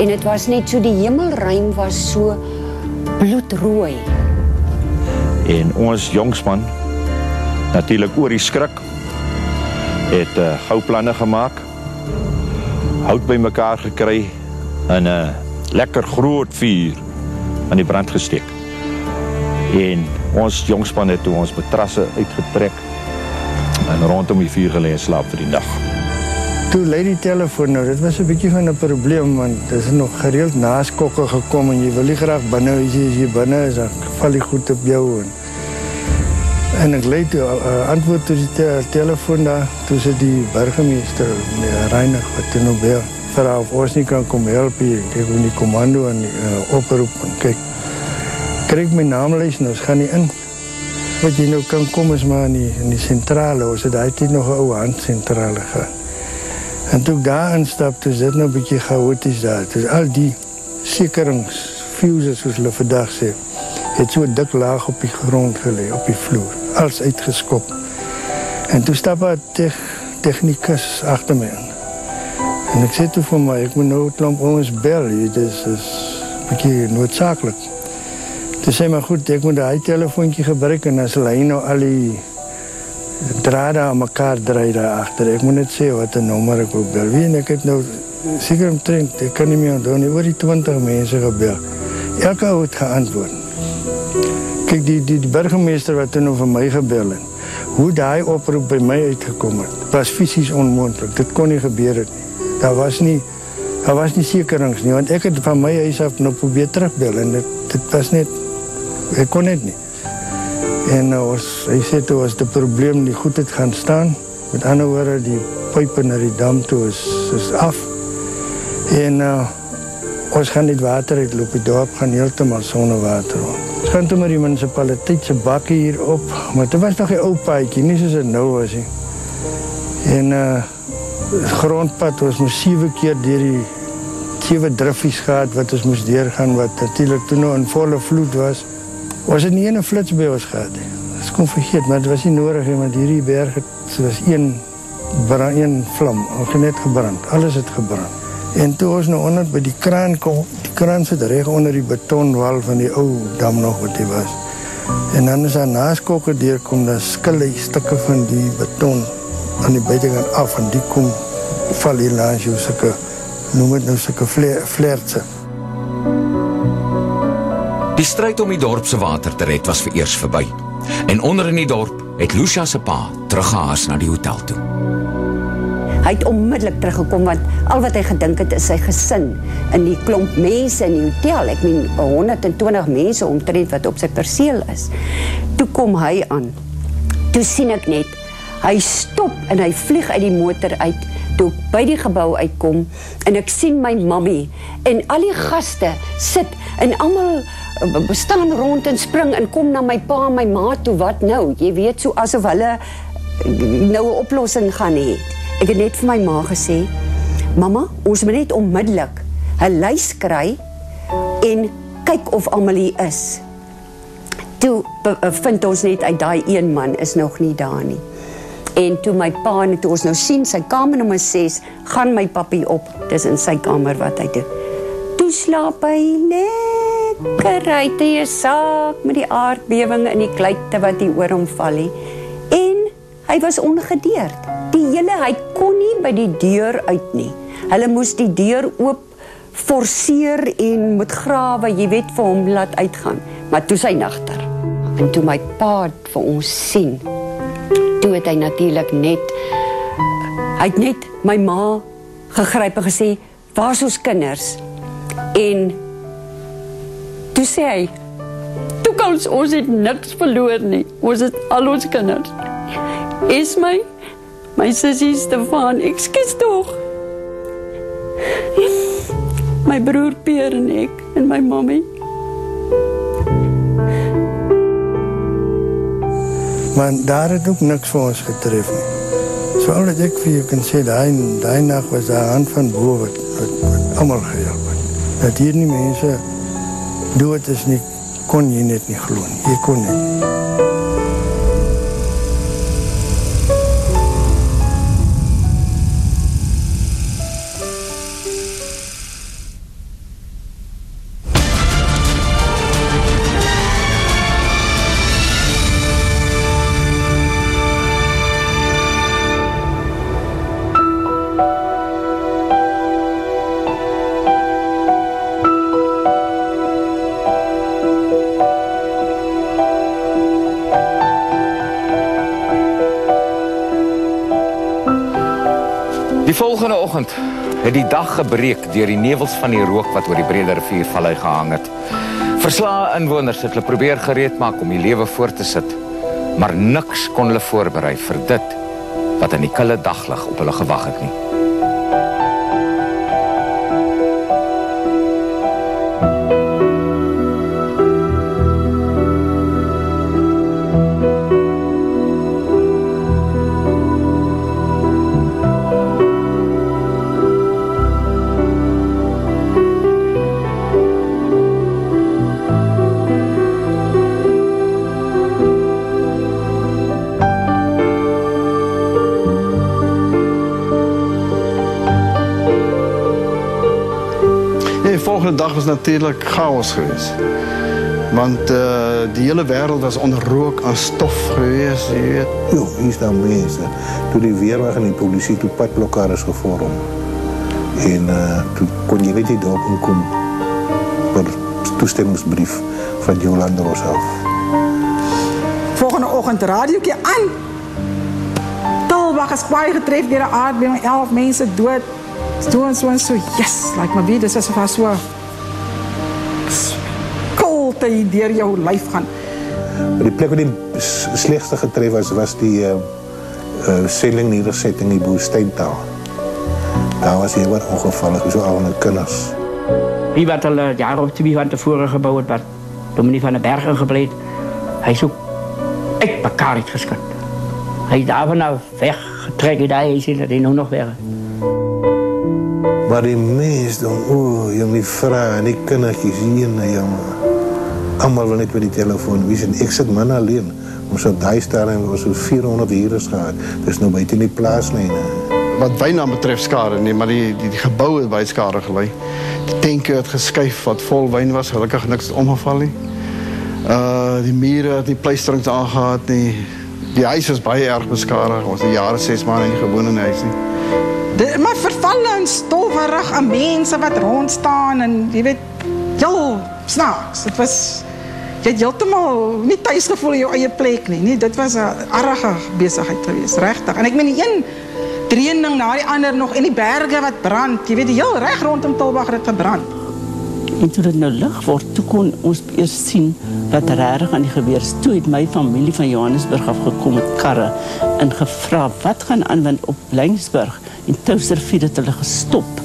[SPEAKER 4] En dit was net so die hemelruim was so bloedrooi.
[SPEAKER 6] En ons jongsman natuurlik oor die skrik het uh, gou planne gemaak. Hout bymekaar gekry in 'n lekker groot vuur aan die brand gesteek. En ons jongspan het toe ons matrasse uitgetrek en rondom die vuur gelê en slaap vir die nag.
[SPEAKER 5] Toe lei die telefoon nou, dit was 'n bietjie van 'n probleem want dis er nog gereeld naskokke gekom en jy wil nie graag binne as jy, as jy binne is, dan val die goed op jou en En ik leed eh, eh, antwoord te de telefoon daar, tussen die burgemeester, meneer Reinig, wat toen ook weer. Vraag of ons niet kan komen helpen. Kijk, we die commando en uh, oproep. Kijk, kreeg mijn naam lezen, dus ga niet in. Wat je nou kan komen is maar in die, in die centrale. Ons het altijd nog een oude handcentrale gaan. En toen ik daar instapte, is dat nog een beetje chaotisch daar. Dus al die zekerings, fuses zoals we vandaag zeggen, het zo dik laag op die grond gelegen, op die vloer alles uitgeskop. En toen stap een technicus achter me. En ik zei toen voor mij, ik moet nou het lamp ons bellen. Dat is, een beetje noodzakelijk. Toen zei maar goed, ik moet een telefoontje gebruiken. Als alleen nou al die draden aan elkaar draaien achter. Ik moet net zeggen wat de nummer ik ook bel. Wie en ik heb nou zeker omtrent, ik kan niet meer doen, over die twintig mensen gebeld. Elke oud geantwoord. Kijk, die, die, die burgemeester wat toen over mij gebellen. Hoe die oproep bij mij uitgekomen het was fysisch onmogelijk. Dat kon niet gebeuren. Dat was niet, dat was niet nie, want ik het van mij huis af nog probeer terugbellen. Dat, was niet, ik kon het niet. En hij zei toen was het probleem niet goed het gaan staan. Met andere woorden, die pijpen naar die dam toe is, af. En als ons gaan niet water uitlopen. Het dorp gaan helemaal zonder water gaan toen maar die een zijn bakken hier op. Maar toen was nog een oud niet zoals het nou En eh, het grondpad was maar zeven keer door die zeven driffies gehad wat ons moest doorgaan. Wat natuurlijk toen nog een volle vloed was. Was het niet een flits bij ons gehad. Dat is kon vergeet, maar het was in nodig. maar want die bergen, het was één, brand, één vlam, net gebrand. Alles het gebrand. En toe ons nou onder by die kraan kom, die kraan sit reg onder die betonwal van die ou dam nog wat dit was. En dan is daar naskokke deurkom, daar skille stukke van die beton aan die buitekant af en die kom val hier langs jou sulke noem dit nou sulke vleertse.
[SPEAKER 2] Die stryd om die dorp se water te red was vereers verby. En onder in die dorp het Lucia se pa teruggehaas na die hotel toe.
[SPEAKER 4] Hy het onmiddellik teruggekom want al wat hy gedink het is sy gesin in die klomp mense in die hotel. Ek meen 120 mense omtrent wat op sy perseel is. Toe kom hy aan. Toe sien ek net hy stop en hy vlieg uit die motor uit toe by die gebou uitkom en ek sien my mammy en al die gaste sit en almal bestaan rond en spring en kom na my pa en my ma toe wat nou jy weet so asof hulle nou 'n oplossing gaan hê ek het net vir my ma gesê mamma ons moet net onmiddellik 'n lys kry en kyk of almal hier is. Toe vind ons net uit daai een man is nog nie daar nie. En toe my pa toe ons nou sien sy kamer nommer 6 gaan my papi op. Dis in sy kamer wat hy doen toe slaap hy lekker uit hy saak met die aardbewing in die kluite wat hier oor hom val nie en hy was ongedeerd. Die hele hy kon nie by die deur uit nie. Hulle moes die deur oop forceer en moet grawe jy weet vir hom laat uitgaan. Maar toe sy nagter en toe my pa vir ons sien toe het hy natuurlik net hy het net my ma gegryp en gesê waar is ons kinders? En toe sê hy toe kan ons ons het niks verloor nie. Ons het al ons kinders. Is my my sussie Stefan ekskuus tog my broer Pierre en ek en my mammy
[SPEAKER 5] Maar daar het ook niks vir ons getref nie. So al wat ek vir jou kan sê, daai daai nag was daar hand van bo wat wat, wat almal gehelp het. Dat hier nie mense dood is nie, kon jy net nie glo nie. Jy kon nie.
[SPEAKER 2] Het die dag gebreek deur die nevels van die rook wat oor die Brede rivier vallei gehang het. Verslae inwoners het hulle probeer gereed maak om die lewe voort te sit, maar niks kon hulle voorberei vir dit wat in die koue daglig op hulle gewag het nie.
[SPEAKER 9] was natuurlijk chaos geweest. Want uh, die hele wereld was onder rook en stof geweest. Je weet.
[SPEAKER 8] Jo, is dan mensen. Toen die weerwacht en die politie toen padblokkade is gevormd. En uh, toen kon je niet die dorp komen. Per toestemmingsbrief van Jolanda zelf.
[SPEAKER 7] Volgende ochtend radio keer aan. Tulbach is kwaai getrefd door de aardbeving. Elf mensen dood. Zo en zo en zo. Yes, lijkt me wie. Dus dat was zo die deur jouw lijf gaan.
[SPEAKER 8] Die plek waar die slechtste getref was, was die uh, uh, in nederzetting, die. Daar was heel wat ongevallig, zo al een kennis.
[SPEAKER 10] Die wat al jaren jaar of twee van tevoren gebouwd werd, dominee van de Bergen gebleed, hij is ook uit elkaar geschud. Hij is daar vanaf nou weggetrekken, daar is hij dat nou nog weg.
[SPEAKER 8] Maar die meest, oeh, die vrouw, die kindertjes hier, jongen. Almal wil net by die telefoon wees en ek sit man alleen. Ons op daai stadium was so 400 huurders gehad. Dis nou buite in die plaaslyne.
[SPEAKER 9] Wat byna betref skade nie, maar die die, die gebou het baie skade gelei. Die tenke het geskuif wat vol wyn was, gelukkig niks omgeval nie. Uh die mure het die pleisterings aangegaan nie. Die huis is baie erg beskadig. Ons het jare 6 maande nie gewoon in die huis nie.
[SPEAKER 7] Dit maar vervalle en stofferig aan mense wat rond staan en jy weet heel snaaks. Dit was jy het heeltemal nie tuis gevoel in jou eie plek nie. Dit was 'n arge besigheid geweest, regtig. En ek meen die een dreening na die ander nog en die berge wat brand. Jy weet heel reg rondom Tilbag het gebrand.
[SPEAKER 3] En toe dit nou lig word, toe kon ons eers sien wat regtig aan die gebeur is. Toe het my familie van Johannesburg af gekom met karre en gevra wat gaan aan want op Lyngsburg en Touwsrivier het hulle gestop.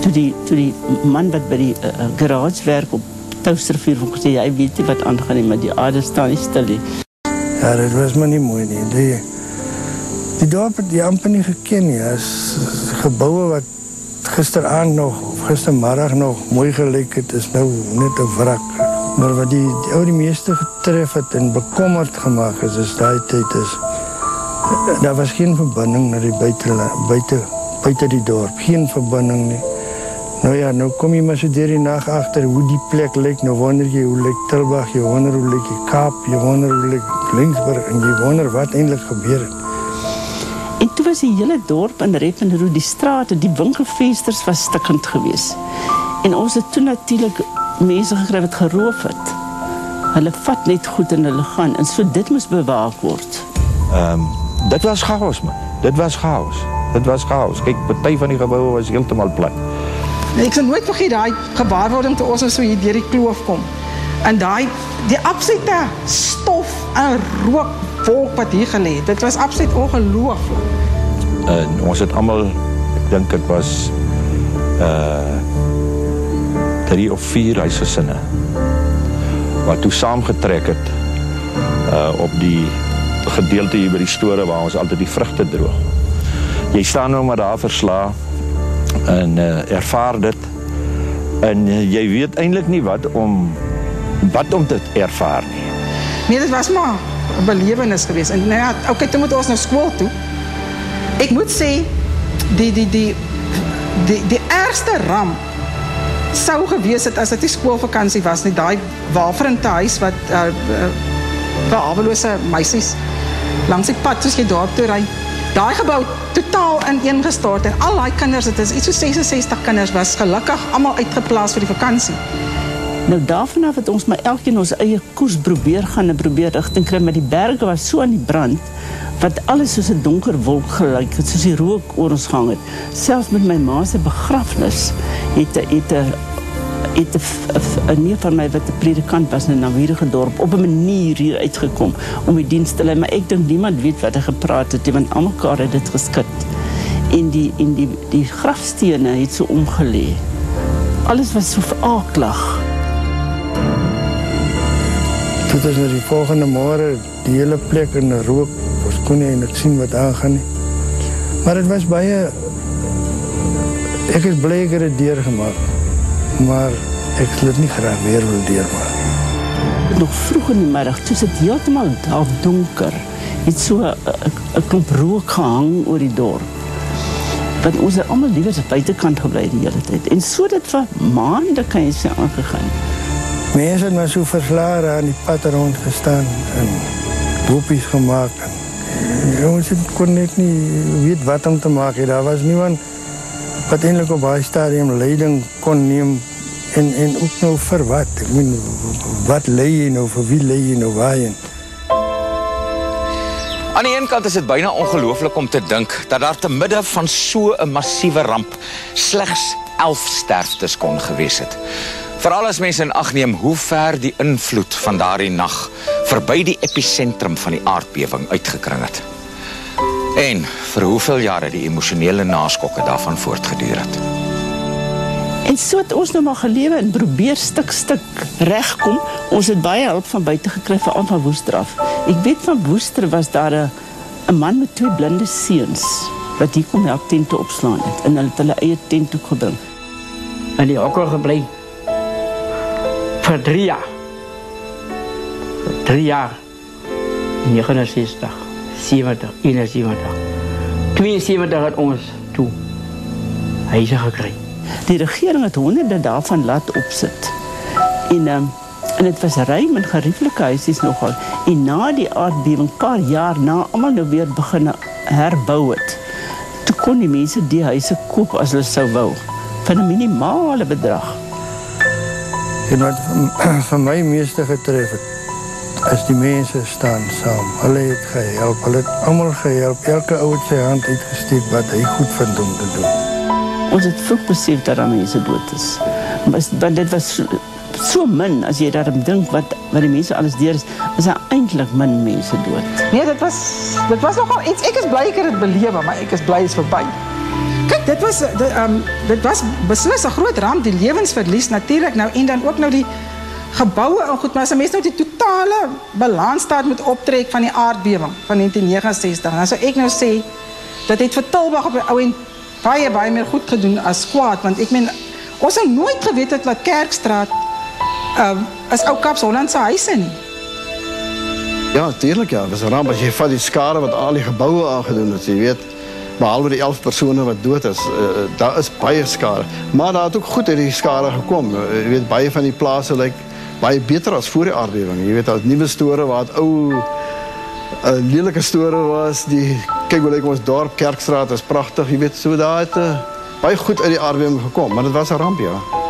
[SPEAKER 3] Toe die, toe die man wat by die uh, garage werk op Touwsrivier van gesê, hy weet nie wat aangaan nie, maar die aarde staan nie stil nie.
[SPEAKER 5] Ja, dit was maar nie mooi nie. Die, die dorp het die amper nie geken nie. As gebouwe wat gisteravond nog, of gistermiddag nog mooi gelijk het, is nou net een wrak. Maar wat die, die oude meeste getref het en bekommerd gemaakt is, is die tijd is, daar was geen verbinding naar die buiten, buiten, buiten die dorp. Geen verbinding nie. Nou ja, nou kom jy maar so dier die nacht achter hoe die plek lyk. Nou wonder jy hoe lyk Tilbach, jy wonder hoe die Kaap, jy wonder hoe lyk Linksburg en jy wonder wat eindelijk gebeur het.
[SPEAKER 3] En toe was die hele dorp in Reppenroe, die straat, die winkelfeesters was stikkend gewees. En ons het toen natuurlijk mense gekry wat geroof het. Hulle vat net goed in hulle gaan en so dit moes bewaak word.
[SPEAKER 6] Um, dit was chaos man, dit was chaos. Dit was chaos. Kijk, partij van die gebouwen was helemaal plat.
[SPEAKER 7] Nee, ek sal nooit vergeet daai gewaarwording toe ons nou so hier deur die kloof kom. En daai die absolute stof en rookwolk wat hier gelê het. Dit was absoluut ongelooflik.
[SPEAKER 6] En ons het almal dink dit was uh drie of vier huisgesinne wat toe saamgetrek het uh op die gedeelte hier by die store waar ons altyd die vrugte droog. Jy staan nou maar daar versla en uh, ervaar dit en uh, weet eintlik nie wat om wat om dit ervaar.
[SPEAKER 7] Nee, dit was maar 'n belewenis geweest. En nou ja, okay, toe moet ons nou skool toe. Ek moet sê die die die die die ergste ramp sou gewees het as dit nie was nie. Daai Waafrinte huis wat uh, uh vir hawelose meisies langs die pad soos jy daar toe ry. Daai gebou totaal ineengestort en al daai kinders, dit is iets so 66 kinders was gelukkig almal uitgeplaas vir die vakansie.
[SPEAKER 3] Nou daarvan af het ons maar elkeen ons eie koers probeer gaan en probeer rigting kry, maar die berge was so aan die brand wat alles soos 'n donker wolk gelyk het, soos die rook oor ons gehang het. Selfs met my ma se begrafnis het het 'n het 'n neef van my wat 'n predikant was in 'n naburige dorp op 'n manier hier uitgekom om die diens te lei, maar ek dink niemand weet wat hy gepraat het, want almekaar het dit geskit. En die en die die grafstene het so omgelê. Alles was so aklig.
[SPEAKER 5] Dit is nou die volgende môre die hele plek in rook. Ons kon nie net sien wat aangaan. Maar dit was baie ek is bly ek het dit deurgemaak maar ik wil het niet graag weer willen deelmaken.
[SPEAKER 3] Nog vroeg in de middag, toen het helemaal half donker, het zo een eh, klomp rook gehang over die dorp. Want ons het allemaal liever buitenkant gebleven de hele tijd. En zo dat van maanden kan je zijn aangegaan.
[SPEAKER 5] Mensen hebben zo verslagen aan die pad rond gestaan en groepjes gemaakt. En, ons kon niet weten wat om te maken. Daar was niemand wat eintlik op daai stadium leiding kon neem en en ook nou vir wat? Ek meen wat lê jy nou vir wie lê jy nou waarheen?
[SPEAKER 2] Aan die een kant is dit byna ongelooflik om te dink dat daar te midde van so 'n massiewe ramp slegs 11 sterftes kon gewees het. Veral as mense in ag neem hoe ver die invloed van daardie nag verby die episentrum van die aardbewing uitgekring het. En vir hoeveel jare die emosionele naskokke daarvan voortgeduur het.
[SPEAKER 3] En so het ons nou maar gelewe en probeer stuk stuk regkom. Ons het baie hulp van buite gekry vir aan van Woester af. Ek weet van Woester was daar 'n 'n man met twee blinde seuns wat hier kom help tente opslaan het en hulle het hulle eie tent toe gebring.
[SPEAKER 10] En die hokker gebly vir 3 jaar. 3 jaar. 69, 70, 71. 72 het ons toe huise gekry.
[SPEAKER 3] Die regering het honderde daarvan laat opsit. En um, en dit was ruim en gerieflike huisies nogal. En na die aardbewing, paar jaar na, almal nou weer begin herbou het. Toe kon die mense die huise koop as hulle sou wou vir 'n minimale bedrag.
[SPEAKER 5] En wat vir (clears throat) my meeste getref het, is die mense staan saam. Hulle het gehelp, hulle het almal gehelp. Elke ou het sy hand uitgesteek wat hy goed vind om te doen.
[SPEAKER 3] Ons het vroeg besef dat daar mense dood is. Maar want dit was so, so min as jy daarom dink wat wat die mense alles deur is, is daar eintlik min mense dood.
[SPEAKER 7] Nee, dit was dit was nogal iets. Ek is bly ek het dit belewe, maar ek is bly is verby. Kyk, dit was dit, um, dit was beslis 'n groot ramp, die lewensverlies natuurlik nou en dan ook nou die geboue en goed, maar as 'n mens nou die totale balansstaat moet optrek van die aardbewing van 1969, dan sou ek nou sê dat vir Tilburg op die ou en baie baie meer goed gedoen as kwaad, want ek meen ons het nooit geweet het wat Kerkstraat um, is ou Kaps Holland se huise nie.
[SPEAKER 9] Ja, tuurlijk ja. Dat is een ramp. Als je van die skade wat al die gebouwen aangedoen het, je weet, behalve die elf personen wat dood is, uh, daar is baie skade. Maar daar het ook goed uit die skade gekom. Uh, je weet, baie van die plaatsen lyk baie beter as voor die aardbewing. Je weet, dat nieuwe store waar het ou uh, lelijke store was, die, kijk hoe lyk ons dorp, Kerkstraat is prachtig, je weet, so daar het uh, baie goed uit die aardbewing gekom. Maar het was een ramp, ja.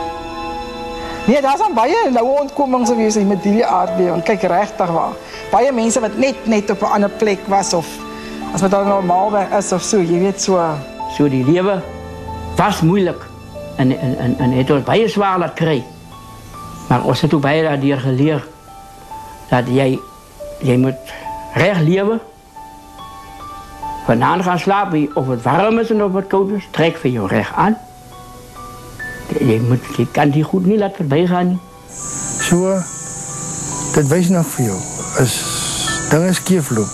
[SPEAKER 7] Nee, daar zijn baie nou ontkomings geweest met die aardbewing. Kyk regtig waar. Baie mense wat net net op 'n ander plek was of as wat dan normaalweg is of so, jy weet so.
[SPEAKER 10] So die lewe was moeilik en en en, en het ons baie swaar laat kry. Maar als het ook bij hier geleerd dat jij, jij moet recht leven. Vandaan gaan slapen, of het warm is en of het koud is, trek van jou recht aan. Je, moet, je kan die goed niet laten voorbij gaan.
[SPEAKER 5] Zo, dat weet nog voor jou. Als dan is keervloep,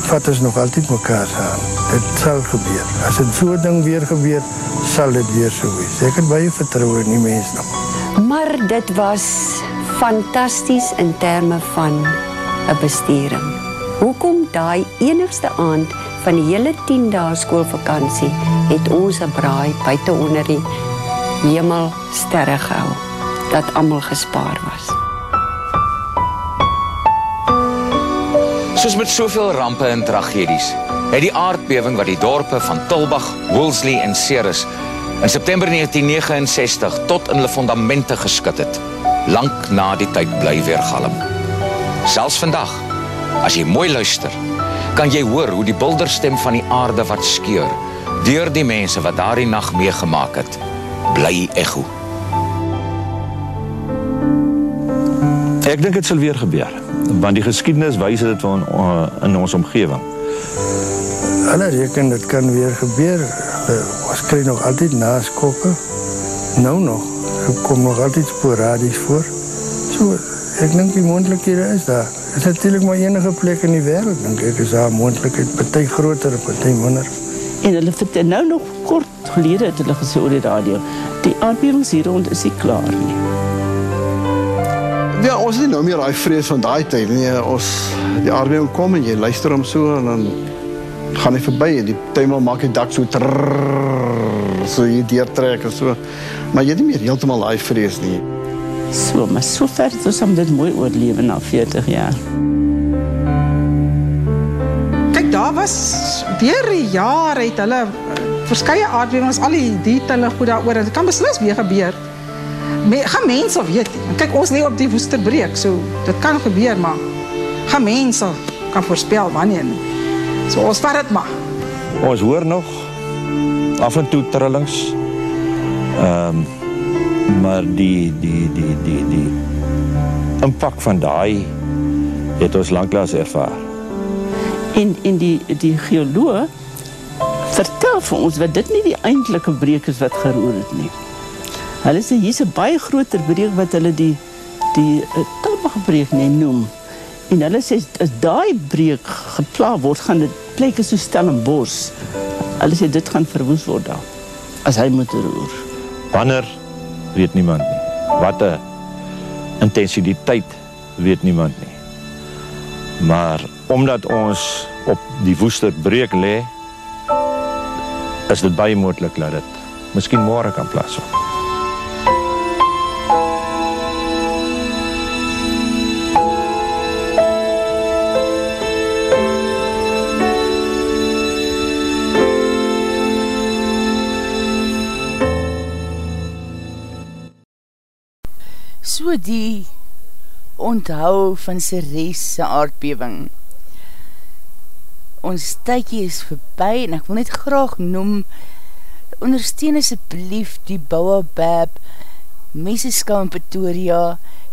[SPEAKER 5] vat is nog altijd elkaar aan. Het zal gebeuren. Als het zo dan weer gebeurt, zal het weer zo zijn. Zeker bij je vertrouwen niet die mensen nog.
[SPEAKER 4] Maar dit was fantasties in terme van 'n besturing. Hoekom daai enigste aand van die hele 10 dae skoolvakansie het ons 'n braai buite onder die hemel sterre gehou dat almal gespaar was.
[SPEAKER 2] Soos met soveel rampe en tragedies, het die aardbewing wat die dorpe van Tulbag, Woolsley en Ceres in September 1969 tot in hulle fondamente geskit het, lank na die tyd bly weergalm. Selfs vandag, as jy mooi luister, kan jy hoor hoe die bulderstem van die aarde wat skeur deur die mense wat daardie nag meegemaak het, bly ekho.
[SPEAKER 6] Ek dink dit sal weer gebeur, want die geskiedenis wys dit van uh, in ons omgewing.
[SPEAKER 5] Hulle reken dit kan weer gebeur. Ons kry nog altyd naskokke. Nou nog. Dit kom nog altyd sporadies voor. So, ek dink die moontlikhede is daar. Dit is natuurlik maar enige plek in die wêreld dink ek is daar moontlikheid, party groter, party minder.
[SPEAKER 3] En hulle vertel nou nog kort gelede het hulle gesê oor die radio, die aardbewings hier rond is nie klaar nie.
[SPEAKER 9] Ja, ons het nie nou meer daai vrees van daai tyd nie. Ons die aardbewing kom en jy luister hom so en dan gaan hy verby en die tuimel maak die dak so trrr, so hier deurtrek en so. Maar jy het nie meer heeltemal daai vrees nie.
[SPEAKER 3] So, maar so ver het ons om dit mooi oorleven na 40 jaar.
[SPEAKER 7] Kijk, daar was weer die jaar het hulle verskye aardbewings, al die detaile goed daaroor, dit kan beslis weer gebeur. Me, gaan mense weet, kyk ons leef op die woesterbreek, so dit kan gebeur, maar gaan mense kan voorspel wanneer nie. So ons vat het maar.
[SPEAKER 6] Ons hoor nog af en toe trillings. Ehm um, maar die die die die die impak van daai het ons lanklaas ervaar.
[SPEAKER 3] En en die die geoloog vertel vir ons dat dit nie die eindelike breek is wat geroer het nie. Hulle sê hier's 'n baie groter breek wat hulle die die uh, Tilburgbreek nee noem. En hulle sê as daai breek gepla word, gaan dit plekke so Stellenbosch. Hulle sê dit gaan verwoes word daar as hy moet roer.
[SPEAKER 6] Wanneer weet niemand nie. Wat 'n intensiteit weet niemand nie. Maar omdat ons op die woester breek lê, is dit baie moontlik dat dit miskien môre kan plaasvind.
[SPEAKER 1] Die onthou van Ceres' aardbewing ons tydjie is verby en ek wil net graag noem ondersteun asjeblief die Bouwabab Meseskou in Pretoria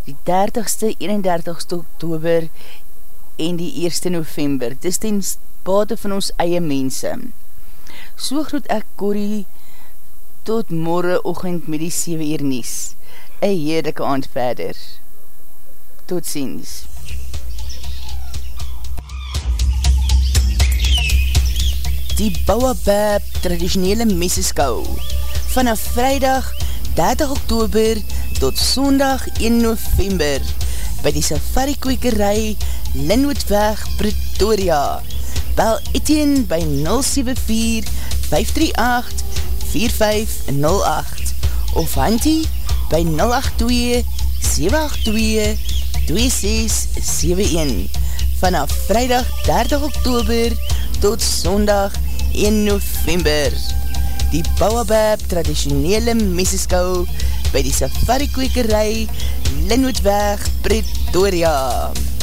[SPEAKER 1] die 30ste, 31ste oktober en die 1ste november. Dis ten bate van ons eie mense. So groet ek Corrie tot morgen ochend met die 7 uur nies. Een heerlijke aand verder. Tot ziens. die Bouwabab traditionele meseskou. Vanaf vrijdag 30 oktober tot sondag 1 november by die safari kwekerij Linwoodweg Pretoria. Bel Etienne by 074-538-4508 of Hantie by 082-782-2671 vanaf vrijdag 30 oktober tot sondag 1 1 November. Die Bouwabab traditionele meseskou by die safari kwekerij Linwoodweg Pretoria. Pretoria.